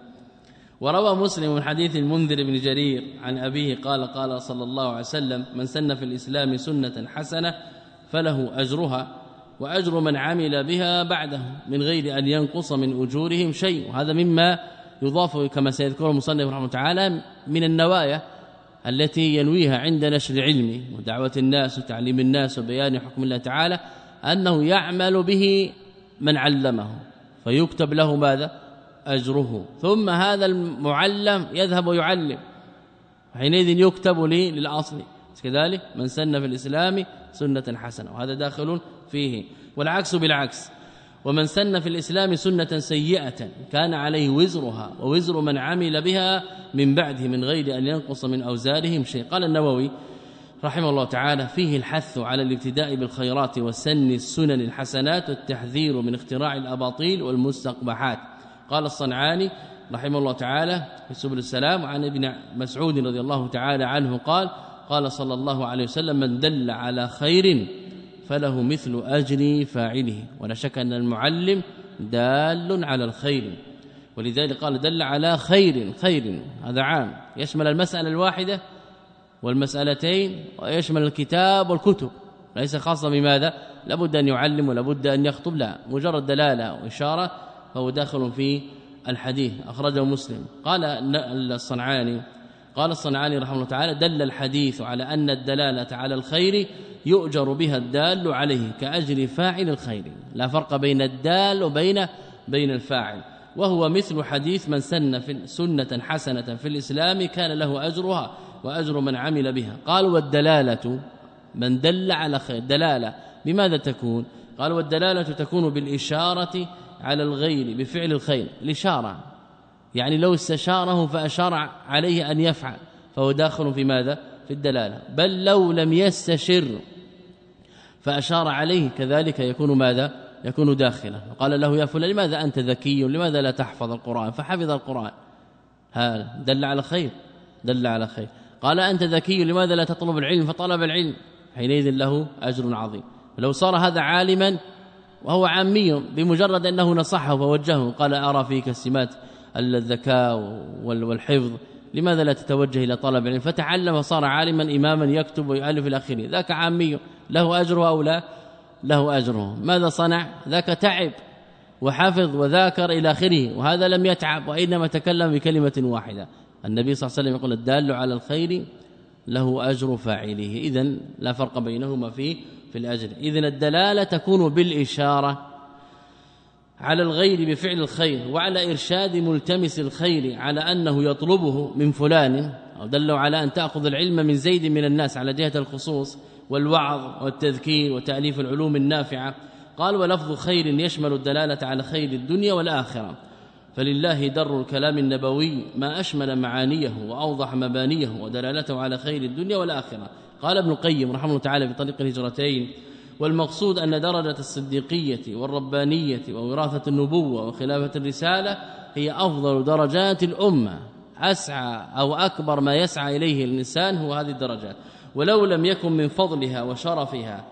وروى مسلم من حديث المنذر بن جرير عن أبيه قال قال صلى الله عليه وسلم من سن في الإسلام سنة حسنة فله أجرها وأجر من عمل بها بعده من غير أن ينقص من أجورهم شيء. وهذا مما يضاف كما سيذكر المصنف رحمه تعالى من النوايا التي ينويها عند نشر العلم ودعوة الناس وتعليم الناس وبيان حكم الله تعالى أنه يعمل به من علمه فيكتب له ماذا؟ أجره. ثم هذا المعلم يذهب ويعلم. حينئذ يكتب لي للأصل. كذلك من سن في الإسلام سنة حسنة وهذا داخل فيه. والعكس بالعكس. ومن سن في الإسلام سنة سيئة كان عليه وزرها ووزر من عمل بها من بعده من غير أن ينقص من أوزارهم شيء. قال النووي رحمه الله تعالى فيه الحث على الابتداء بالخيرات وسن السنن الحسنات والتحذير من اختراع الأباطيل والمستقبحات. قال الصنعاني رحمه الله تعالى في سبل السلام عن ابن مسعود رضي الله تعالى عنه قال قال صلى الله عليه وسلم من دل على خير فله مثل أجر فاعله. ولا شك أن المعلم دال على الخير. ولذلك قال دل على خير خير. هذا عام. يشمل المسألة الواحدة والمسألتين ويشمل الكتاب والكتب. ليس خاصا بماذا؟ لابد أن يعلم ولابد أن يخطب. لا مجرد دلالة واشاره فهو داخل في الحديث. أخرجه مسلم. قال الصنعاني قال الصنعاني رحمه الله تعالى دل الحديث على أن الدلالة على الخير يؤجر بها الدال عليه كأجر فاعل الخير. لا فرق بين الدال وبين بين الفاعل. وهو مثل حديث من سن في سنة حسنة في الإسلام كان له أجرها وأجر من عمل بها. قال والدلالة من دل على خير. دلالة بماذا تكون؟ قال والدلالة تكون بالإشارة على الغير بفعل الخير. الإشارة يعني لو استشاره فأشار عليه أن يفعل فهو داخل في ماذا؟ في الدلالة. بل لو لم يستشر فأشار عليه كذلك يكون ماذا؟ يكون داخلا. قال له يا فلان لماذا أنت ذكي؟ لماذا لا تحفظ القرآن؟ فحفظ القرآن. هذا دل على خير دل على خير. قال أنت ذكي لماذا لا تطلب العلم؟ فطلب العلم. حينئذ له أجر عظيم. لو صار هذا عالما وهو عامي بمجرد أنه نصحه فوجهه قال أرى فيك السمات الذكاء والحفظ لماذا لا تتوجه إلى طلب العلم؟ فتعلم وصار عالما إماما يكتب ويؤلف إلى آخره. ذاك عامي له اجره أو لا؟ له اجره ماذا صنع؟ ذاك تعب وحفظ وذاكر إلى آخره وهذا لم يتعب وإنما تكلم بكلمة واحدة. النبي صلى الله عليه وسلم يقول الدال على الخير له أجر فاعله. اذا لا فرق بينهما في في الأجر. اذا الدلالة تكون بالإشارة على الغير بفعل الخير وعلى إرشاد ملتمس الخير على أنه يطلبه من فلان. أو دلوا على أن تأخذ العلم من زيد من الناس على جهة الخصوص والوعظ والتذكير وتأليف العلوم النافعة. قال ولفظ خير يشمل الدلالة على خير الدنيا والآخرة. فلله در الكلام النبوي ما أشمل معانيه وأوضح مبانيه ودلالته على خير الدنيا والآخرة. قال ابن القيم رحمه الله تعالى في طريق الهجرتين والمقصود أن درجة الصديقية والربانية ووراثة النبوة وخلافة الرسالة هي أفضل درجات الأمة. أسعى أو أكبر ما يسعى إليه الإنسان هو هذه الدرجات. ولو لم يكن من فضلها وشرفها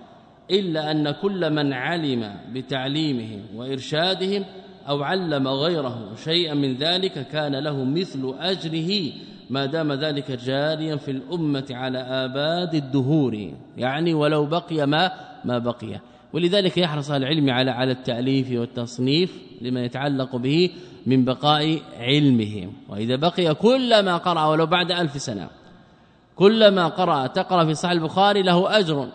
إلا أن كل من علم بتعليمهم وإرشادهم أو علم غيره شيئا من ذلك كان له مثل أجره ما دام ذلك جاريا في الأمة على آباد الدهور. يعني ولو بقي ما ما بقي. ولذلك يحرص العلم على على التأليف والتصنيف لما يتعلق به من بقاء علمهم وإذا بقي كلما قرأ ولو بعد ألف سنة كلما قرأ تقرأ في صحيح البخاري له أجر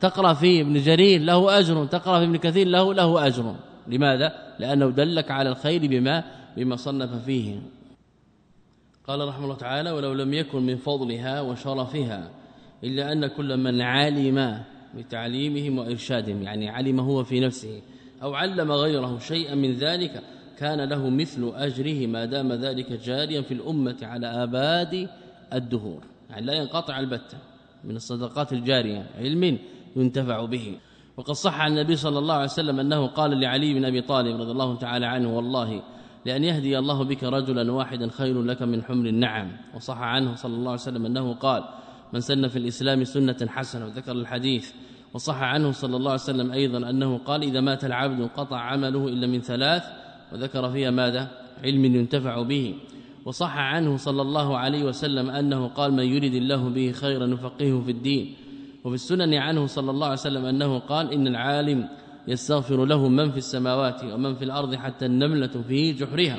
تقرأ في ابن جرير له أجر تقرأ في ابن كثير له له أجر. لماذا؟ لأنه دلك على الخير بما بما صنف فيه. قال رحمه الله تعالى ولو لم يكن من فضلها وشرفها إلا أن كل من علم بتعليمهم وإرشادهم يعني علم هو في نفسه أو علم غيره شيئا من ذلك كان له مثل أجره ما دام ذلك جاريا في الأمة على آباد الدهور. يعني لا ينقطع البتة من الصدقات الجارية علم ينتفع به. وقد صح عن النبي صلى الله عليه وسلم أنه قال لعلي بن أبي طالب رضي الله تعالى عنه والله لأن يهدي الله بك رجلا واحدا خير لك من حمر النعم. وصح عنه صلى الله عليه وسلم أنه قال من سن في الإسلام سنة حسنة وذكر الحديث. وصح عنه صلى الله عليه وسلم أيضا أنه قال إذا مات العبد انقطع عمله إلا من ثلاث. وذكر فيها ماذا؟ علم ينتفع به. وصح عنه صلى الله عليه وسلم أنه قال من يريد الله به خيرا يفقهه في الدين. وفي السنن عنه صلى الله عليه وسلم أنه قال إن العالم يستغفر له من في السماوات ومن في الأرض حتى النملة في جحرها.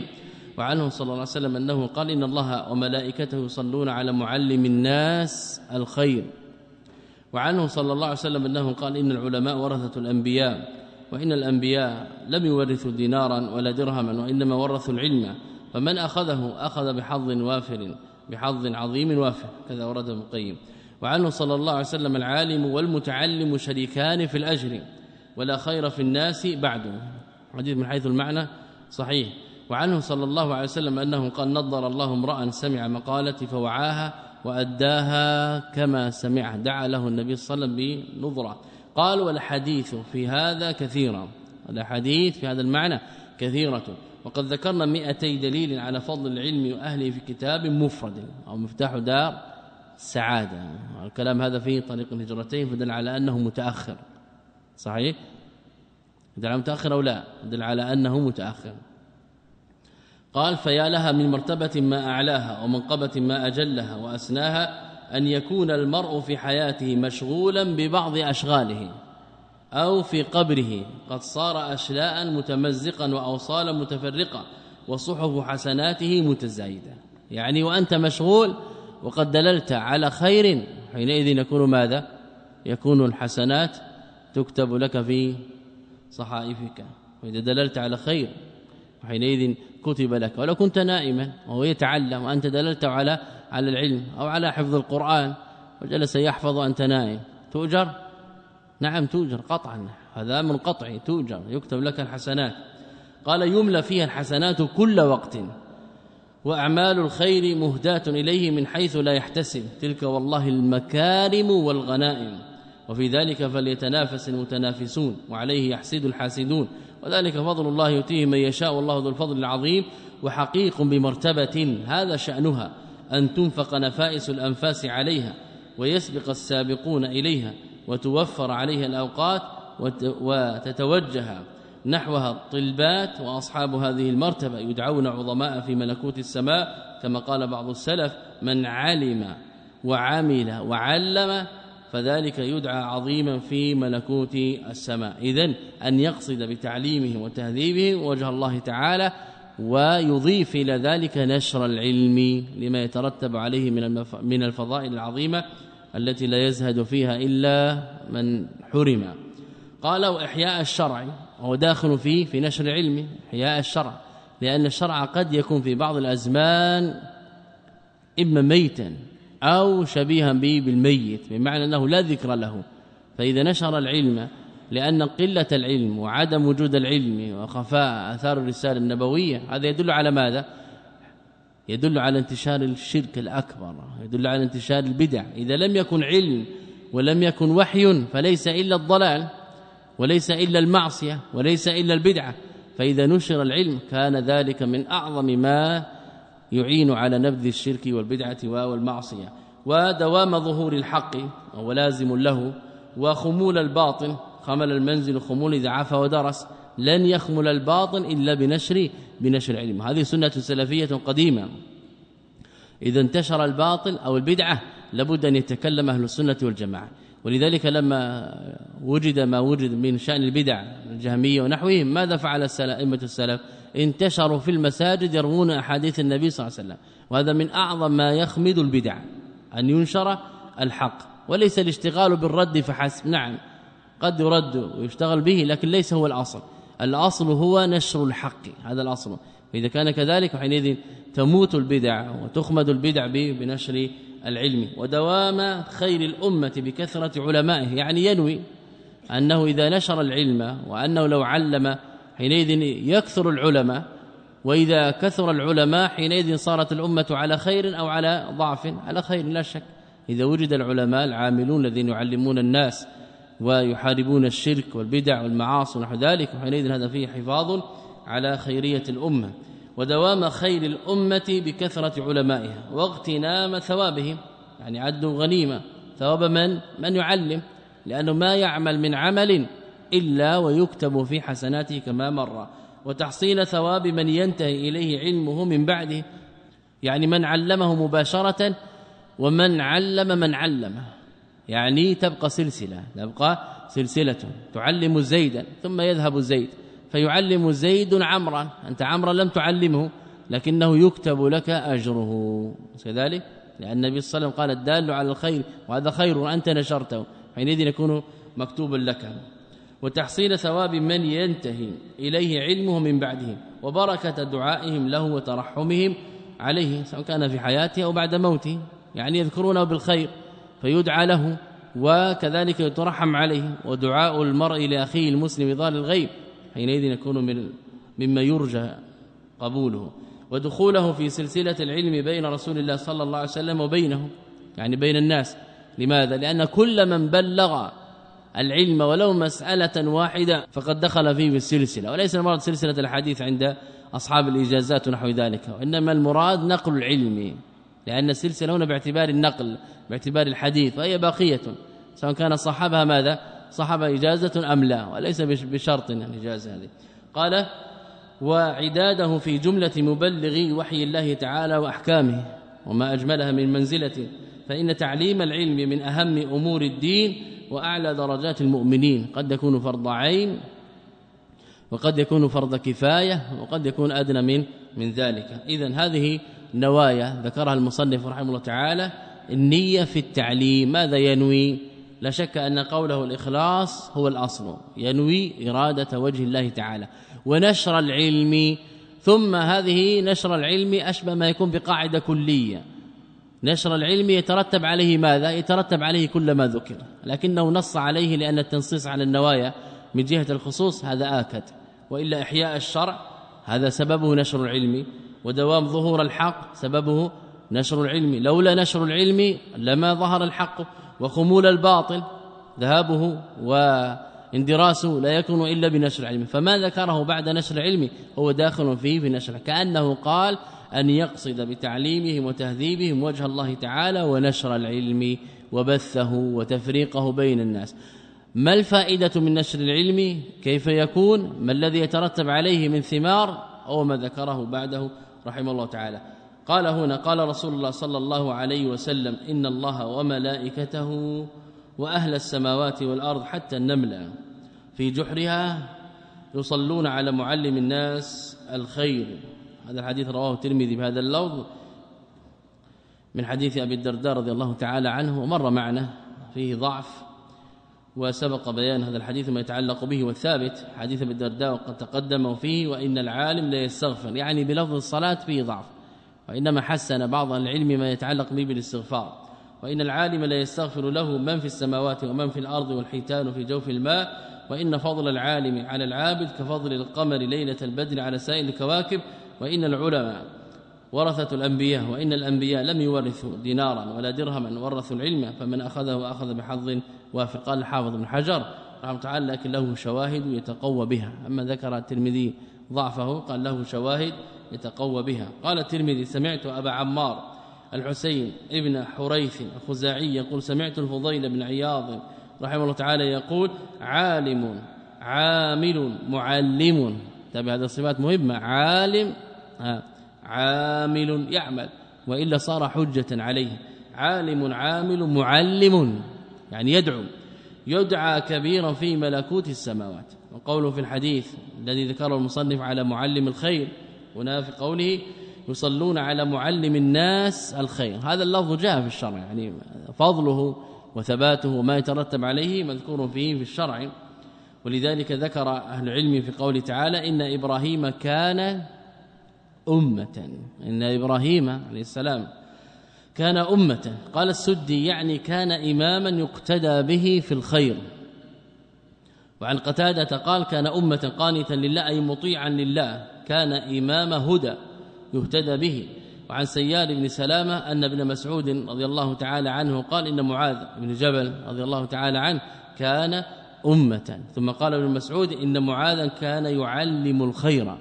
وعنه صلى الله عليه وسلم أنه قال إن الله وملائكته يصلون على معلم الناس الخير. وعنه صلى الله عليه وسلم أنه قال إن العلماء ورثة الأنبياء وإن الأنبياء لم يورثوا دينارا ولا درهما وإنما ورثوا العلم. فمن أخذه؟ أخذ بحظ وافر بحظ عظيم وافر كذا ورد ابن القيم. وعنه صلى الله عليه وسلم العالم والمتعلم شريكان في الأجر ولا خير في الناس بعده حديث من حيث المعنى صحيح. وعنه صلى الله عليه وسلم أنه قال نظر الله امرأ سمع مقالتي فوعاها وأداها كما سمع دعا له النبي صلى الله عليه وسلم بنظرة. قال والحديث في هذا كثيرا الحديث في هذا المعنى كثيرة وقد ذكرنا 200 دليل على فضل العلم وأهله في كتاب مفرد أو مفتاح دار السعاده الكلام هذا في طريق الهجرتين فدل على أنه متأخر. صحيح؟ دل على متأخر أو لا؟ دل على أنه متأخر. قال فيا لها من مرتبة ما أعلاها ومنقبة ما أجلها وأسناها أن يكون المرء في حياته مشغولا ببعض أشغاله أو في قبره. قد صار أشلاء متمزقا واوصالا متفرقه وصحف حسناته متزايدة. يعني وأنت مشغول وقد دللت على خير حينئذ يكون ماذا؟ يكون الحسنات تكتب لك في صحائفك. وإذا دللت على خير حينئذ كتب لك. ولو كنت نائما وهو يتعلم وأنت دللت على على العلم أو على حفظ القرآن وجلس يحفظ وأنت نائم. تؤجر؟ نعم توجر قطعا. هذا من قطع توجر يكتب لك الحسنات. قال يملى فيها الحسنات كل وقت. وأعمال الخير مهداة إليه من حيث لا يحتسب. تلك والله المكارم والغنائم. وفي ذلك فليتنافس المتنافسون وعليه يحسد الحاسدون. وذلك فضل الله يؤتيه من يشاء والله ذو الفضل العظيم وحقيق بمرتبة هذا شأنها أن تنفق نفائس الأنفاس عليها ويسبق السابقون إليها وتوفر عليها الأوقات وتتوجه نحوها الطلبات وأصحاب هذه المرتبة يدعون عظماء في ملكوت السماء كما قال بعض السلف من علم وعمل وعلم فذلك يدعى عظيما في ملكوت السماء. اذا أن يقصد بتعليمه وتهذيبه وجه الله تعالى ويضيف إلى ذلك نشر العلم لما يترتب عليه من من الفضائل العظيمة التي لا يزهد فيها إلا من حرم. قال وإحياء الشرع وهو داخل فيه في نشر العلم إحياء الشرع. لأن الشرع قد يكون في بعض الأزمان إما ميتا أو شبيها به بالميت بمعنى أنه لا ذكر له. فإذا نشر العلم لأن قلة العلم وعدم وجود العلم وخفاء آثار الرسالة النبوية هذا يدل على ماذا؟ يدل على انتشار الشرك الأكبر يدل على انتشار البدع. إذا لم يكن علم ولم يكن وحي فليس إلا الضلال وليس إلا المعصية وليس إلا البدعة. فإذا نشر العلم كان ذلك من أعظم ما يعين على نبذ الشرك والبدعة والمعصية ودوام ظهور الحق وهو لازم له وخمول الباطن خمل المنزل خمول إذا عفى ودرس لن يخمل الباطن إلا بنشر بنشر العلم. هذه سنة سلفية قديمة. إذا انتشر الباطل أو البدعة لابد أن يتكلم أهل السنة والجماعة. ولذلك لما وجد ما وجد من شأن البدع الجهمية ونحوهم ماذا فعل أئمة السلف؟ انتشروا في المساجد يروون أحاديث النبي صلى الله عليه وسلم. وهذا من أعظم ما يخمد البدع أن ينشر الحق وليس الاشتغال بالرد فحسب. نعم قد يرد ويشتغل به لكن ليس هو الأصل. الأصل هو نشر الحق هذا الأصل. فإذا كان كذلك حينئذ تموت البدع وتخمد البدع بنشر العلم. ودوام خير الأمة بكثرة علمائه يعني ينوي أنه إذا نشر العلم وأنه لو علم حينئذ يكثر العلماء وإذا كثر العلماء حينئذ صارت الأمة على خير أو على ضعف على خير لا شك. إذا وجد العلماء العاملون الذين يعلمون الناس ويحاربون الشرك والبدع والمعاصي ونحو ذلك وحينئذ هذا فيه حفاظ على خيرية الأمة. ودوام خير الأمة بكثرة علمائها واغتنام ثوابهم يعني عدوا غنيمة. ثواب من؟ من يعلم لأنه ما يعمل من عمل إلا ويكتب في حسناته كما مر. وتحصيل ثواب من ينتهي إليه علمه من بعده. يعني من علمه مباشرة ومن علم من علمه. يعني تبقى سلسلة تبقى سلسلة. تعلم زيدا ثم يذهب زيد. فيعلم زيد عمرا. أنت عمرا لم تعلمه لكنه يكتب لك أجره. كذلك لأن النبي صلى الله عليه وسلم قال الدال على الخير وهذا خير وأنت نشرته. حينئذ يكون مكتوبا لك. وتحصيل ثواب من ينتهي إليه علمه من بعده وبركة دعائهم له وترحمهم عليه سواء كان في حياته أو بعد موته يعني يذكرونه بالخير فيدعى له وكذلك يترحم عليه ودعاء المرء لأخيه المسلم ظال الغيب حينئذ يكون من مما يرجى قبوله. ودخوله في سلسلة العلم بين رسول الله صلى الله عليه وسلم وبينه يعني بين الناس. لماذا؟ لأن كل من بلغ العلم ولو مسألة واحدة فقد دخل فيه بالسلسلة. وليس المراد سلسلة الحديث عند أصحاب الإجازات ونحو ذلك وإنما المراد نقل العلم لأن السلسلة هنا باعتبار النقل باعتبار الحديث وهي باقية سواء كان صحابها ماذا؟ صحب إجازة أم لا؟ وليس بشرط الإجازة هذه. قال وعداده في جملة مبلغي وحي الله تعالى وأحكامه وما أجملها من منزلة فإن تعليم العلم من أهم أمور الدين وأعلى درجات المؤمنين. قد يكون فرض عين وقد يكون فرض كفاية وقد يكون أدنى من من ذلك. إذا هذه نوايا ذكرها المصنف رحمه الله تعالى النية في التعليم. ماذا ينوي؟ لا شك أن قوله الإخلاص هو الأصل. ينوي إرادة وجه الله تعالى. ونشر العلم. ثم هذه نشر العلم أشبه ما يكون بقاعدة كلية. نشر العلم يترتب عليه ماذا؟ يترتب عليه كل ما ذكر. لكنه نص عليه لأن التنصيص على النوايا من جهة الخصوص هذا آكد وإلا إحياء الشرع هذا سببه نشر العلم ودوام ظهور الحق سببه نشر العلم لولا نشر العلم لما ظهر الحق وخمول الباطل ذهابه واندراسه لا يكون إلا بنشر العلم فما ذكره بعد نشر العلم هو داخل فيه في نشر كأنه قال أن يقصد بتعليمهم وتهذيبهم وجه الله تعالى ونشر العلم. وبثه وتفريقه بين الناس. ما الفائدة من نشر العلم؟ كيف يكون؟ ما الذي يترتب عليه من ثمار أو ما ذكره بعده؟ رحمه الله تعالى. قال هنا قال رسول الله صلى الله عليه وسلم إن الله وملائكته وأهل السماوات والأرض حتى النملة في جحرها يصلون على معلم الناس الخير. هذا الحديث رواه الترمذي بهذا اللفظ. من حديث أبي الدرداء رضي الله تعالى عنه ومر معنا فيه ضعف وسبق بيان هذا الحديث ما يتعلق به والثابت حديث أبي الدرداء وقد تقدم فيه وإن العالم لا يستغفر يعني بلفظ الصلاة فيه ضعف وإنما حسن بعض العلم ما يتعلق به بالاستغفار وإن العالم لا يستغفر له من في السماوات ومن في الأرض والحيتان في جوف الماء وإن فضل العالم على العابد كفضل القمر ليلة البدر على سائر الكواكب وإن العلماء ورثة الأنبياء وإن الأنبياء لم يورثوا دينارا ولا درهما ورثوا العلم فمن أخذه أخذ بحظ وافق قال الحافظ بن حجر رحمه تعالى لكن له شواهد يتقوى بها. أما ذكر الترمذي ضعفه قال له شواهد يتقوى بها. قال الترمذي سمعت أبا عمار الحسين ابن حريث الخزاعي يقول سمعت الفضيل بن عياض رحمه الله تعالى يقول عالم عامل معلم. تابع هذه الصفات مهمة. عالم عامل يعمل وإلا صار حجة عليه. عالم عامل معلم يعني يدعو يدعى كبيرا في ملكوت السماوات. وقوله في الحديث الذي ذكره المصنف على معلم الخير هنا في قوله يصلون على معلم الناس الخير. هذا اللفظ جاء في الشرع يعني فضله وثباته وما يترتب عليه مذكور فيه في الشرع. ولذلك ذكر أهل العلم في قوله تعالى إن إبراهيم كان أمة. إن إبراهيم عليه السلام كان أمة. قال السدي يعني كان إماما يقتدى به في الخير. وعن قتادة قال كان أمة قانتا لله أي مطيعا لله. كان إمام هدى يهتدى به. وعن سيار بن سلامة أن ابن مسعود رضي الله تعالى عنه قال إن معاذ بن جبل رضي الله تعالى عنه كان أمة. ثم قال ابن مسعود إن معاذا كان يعلم الخير.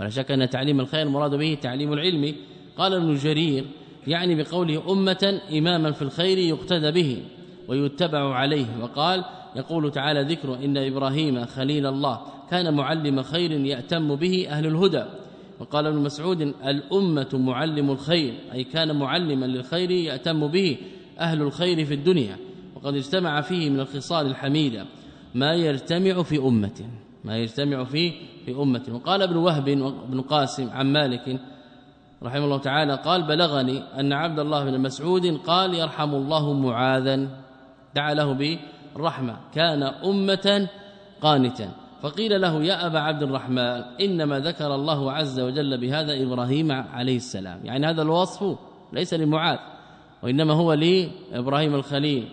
ولا شك أن تعليم الخير مراد به تعليم العلم. قال ابن جرير يعني بقوله أمة إماما في الخير يقتدى به ويتبع عليه. وقال يقول تعالى ذكر إن إبراهيم خليل الله كان معلم خير يأتم به أهل الهدى. وقال ابن مسعود الأمة معلم الخير أي كان معلما للخير يأتم به أهل الخير في الدنيا. وقد اجتمع فيه من الخصال الحميدة ما يجتمع في أمة ما يجتمع فيه في أمة. وقال ابن وهب وابن قاسم عن مالك رحمه الله تعالى قال بلغني أن عبد الله بن مسعود قال يرحم الله معاذا. دعا له بالرحمة. كان أمة قانتا. فقيل له يا أبا عبد الرحمن إنما ذكر الله عز وجل بهذا إبراهيم عليه السلام. يعني هذا الوصف ليس لمعاذ وإنما هو لإبراهيم الخليل.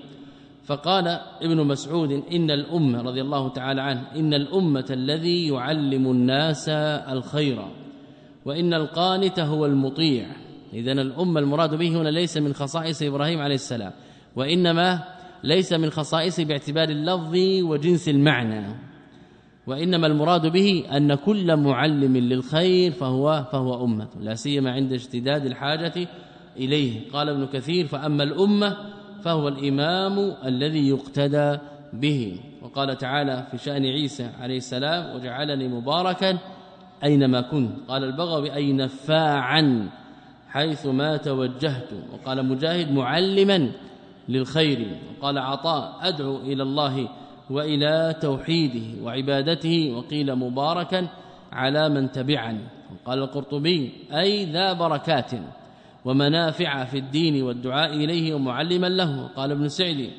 فقال ابن مسعود إن الأمة رضي الله تعالى عنه إن الأمة الذي يعلم الناس الخير وإن القانت هو المطيع. اذا الأمة المراد به هنا ليس من خصائص إبراهيم عليه السلام وإنما ليس من خصائصه باعتبار اللفظ وجنس المعنى. وإنما المراد به أن كل معلم للخير فهو فهو أمة لا سيما عند اشتداد الحاجة إليه. قال ابن كثير فأما الأمة فهو الإمام الذي يقتدى به. وقال تعالى في شأن عيسى عليه السلام وجعلني مباركا أينما كنت قال البغوي أي نفاعا حيث ما توجهت وقال مجاهد معلما للخير وقال عطاء أدعو إلى الله وإلى توحيده وعبادته وقيل مباركا على من تبعني قال القرطبي أي ذا بركات ومنافع في الدين والدعاء إليه ومعلما له. قال ابن سعدي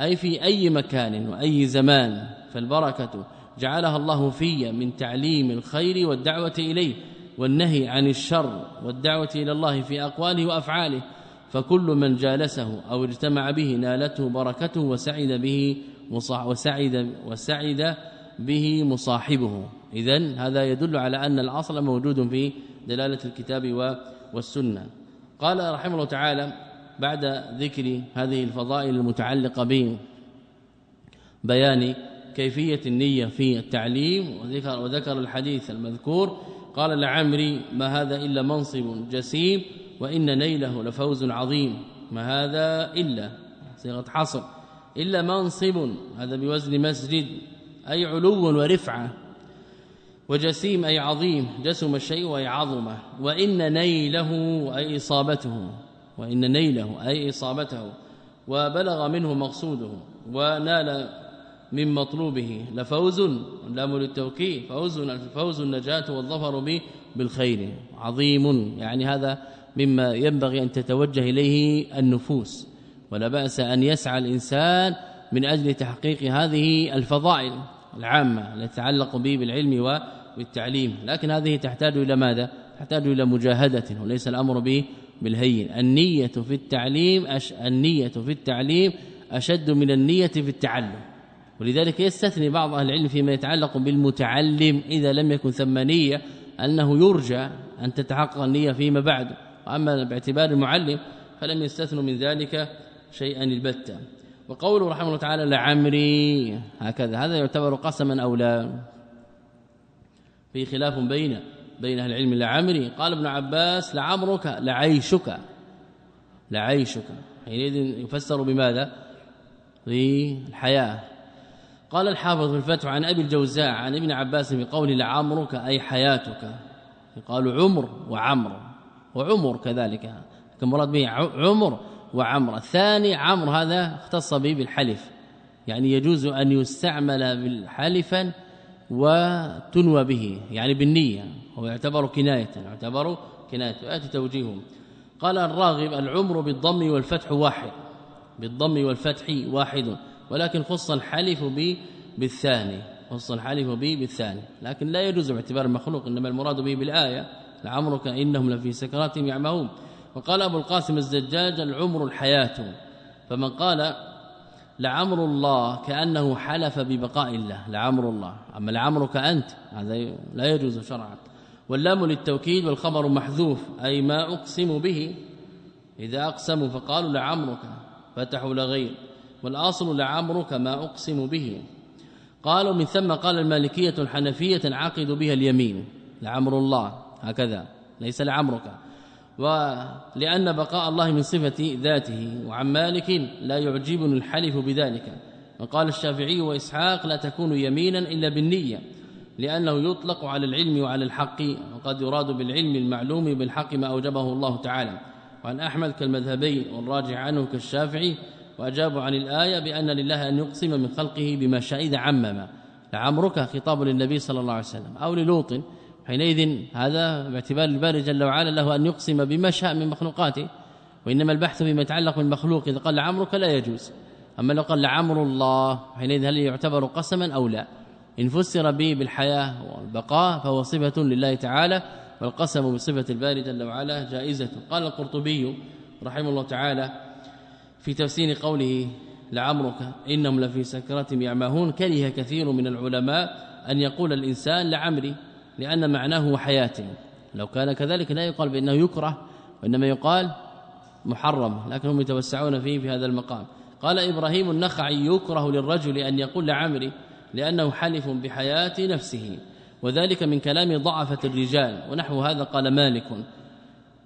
أي في أي مكان وأي زمان فالبركة جعلها الله في من تعليم الخير والدعوة إليه والنهي عن الشر والدعوة إلى الله في أقواله وأفعاله فكل من جالسه أو اجتمع به نالته بركته وسعد به وسعد وسعد به مصاحبه. اذا هذا يدل على أن الأصل موجود في دلالة الكتاب والسنة. قال رحمه الله تعالى بعد ذكر هذه الفضائل المتعلقة به بيان كيفية النية في التعليم وذكر وذكر الحديث المذكور قال لعمري ما هذا إلا منصب جسيم وإن نيله لفوز عظيم. ما هذا إلا؟ صيغة حصر. إلا منصب هذا بوزن مسجد أي علو ورفعة. وجسيم أي عظيم جسم الشيء أي عظمة. وإن نيله أي إصابته وإن نيله أي إصابته. وبلغ منه مقصوده ونال من مطلوبه. لفوز لام للتوكيد فوز فوز النجاة والظفر به بالخير. عظيم يعني هذا مما ينبغي أن تتوجه إليه النفوس. ولا بأس أن يسعى الإنسان من أجل تحقيق هذه الفضائل العامة التي تتعلق به بالعلم والتعليم لكن هذه تحتاج إلى ماذا؟ تحتاج إلى مجاهدة وليس الأمر به بالهين. النية في التعليم أش... النية في التعليم أشد من النية في التعلم. ولذلك يستثني بعض أهل العلم فيما يتعلق بالمتعلم إذا لم يكن ثم نية أنه يرجى أن تتحقق النية فيما بعد. وأما باعتبار المعلم فلم يستثنوا من ذلك شيئا البتة. وقوله رحمه الله تعالى لعمري هكذا. هذا يعتبر قسما أو لا؟ في خلاف بين بين أهل العلم لعمري. قال ابن عباس لعمرك لعيشك لعيشك. حينئذ يفسر بماذا؟ بالحياة قال الحافظ في الفتح عن أبي الجوزاء عن ابن عباس بقول لعمرك أي حياتك. قالوا عمر وعمر وعمر كذلك. كمراد به عمر وعمر الثاني عمر هذا اختص به بالحلف. يعني يجوز أن يستعمل بالحلفا وتنوى به يعني بالنية هو يعتبر كناية يعتبر كناية. ويأتي توجيهه قال الراغب العمر بالضم والفتح واحد. بالضم والفتح واحد. ولكن خص الحلف به بالثاني. خص الحلف به بالثاني. لكن لا يجوز باعتبار المخلوق إنما المراد به بالآية لعمرك إنهم لفي سكراتهم يعمهون. وقال أبو القاسم الزجاج العمر الحياة. فمن قال لعمر الله كأنه حلف ببقاء الله لعمر الله. أما لعمرك أنت هذا لا يجوز شرعا. واللام للتوكيد والخبر محذوف أي ما أقسم به. إذا أقسموا فقالوا لعمرك فتحوا لغير. والأصل لعمرك ما أقسم به. قالوا من ثم قال المالكية الحنفية تنعقد بها اليمين. لعمر الله هكذا. ليس لعمرك. ولأن بقاء الله من صفة ذاته وعن مالك لا يعجبني الحلف بذلك. وقال الشافعي وإسحاق لا تكون يمينا إلا بالنية لأنه يطلق على العلم وعلى الحق وقد يراد بالعلم المعلوم بالحق ما أوجبه الله تعالى. وعن أحمد كالمذهبين والراجع عنه كالشافعي وأجابوا عن الآية بأن لله أن يقسم من خلقه بما شاء إذا عمم لعمرك خطاب للنبي صلى الله عليه وسلم أو للوط حينئذ هذا باعتبار الباري جل وعلا له أن يقسم بما شاء من مخلوقاته وإنما البحث فيما يتعلق بالمخلوق إذا قال لعمرك لا يجوز أما لو قال لعمر الله حينئذ هل يعتبر قسما أو لا؟ إن فسر به بالحياة والبقاء فهو صفة لله تعالى والقسم بصفة الباري جل وعلا جائزة. قال القرطبي رحمه الله تعالى في تفسير قوله لعمرك إنهم لفي سكرتهم يعمهون كره كثير من العلماء أن يقول الإنسان لعمري لأن معناه حياته لو كان كذلك لا يقال بأنه يكره وإنما يقال محرم لكنهم يتوسعون فيه في هذا المقام. قال إبراهيم النخعي يكره للرجل أن يقول لعمري لأنه حلف بحياة نفسه وذلك من كلام ضعفة الرجال. ونحو هذا قال مالك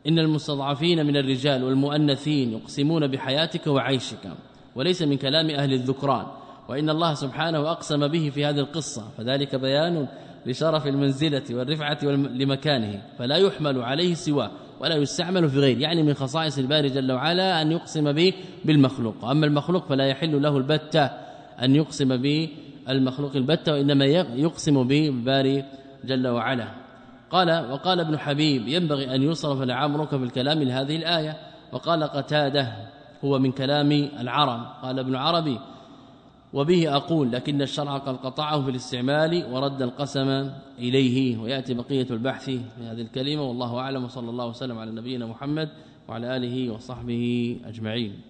إن المستضعفين من الرجال والمؤنثين يقسمون بحياتك وعيشك وليس من كلام أهل الذكران. وإن الله سبحانه أقسم به في هذه القصة فذلك بيان لشرف المنزلة والرفعة لمكانه فلا يحمل عليه سواه ولا يستعمل في غيره يعني من خصائص الباري جل وعلا أن يقسم به بالمخلوق. أما المخلوق فلا يحل له البتة أن يقسم به المخلوق. البتة وإنما يقسم به الباري جل وعلا. قال وقال ابن حبيب ينبغي أن يصرف لعمرك في الكلام لهذه الآية. وقال قتادة هو من كلام العرب. قال ابن عربي وبه أقول لكن الشرع قد قطعه في الاستعمال ورد القسم إليه ويأتي بقية البحث في هذه الكلمة والله أعلم وصلى الله وسلم على نبينا محمد وعلى آله وصحبه أجمعين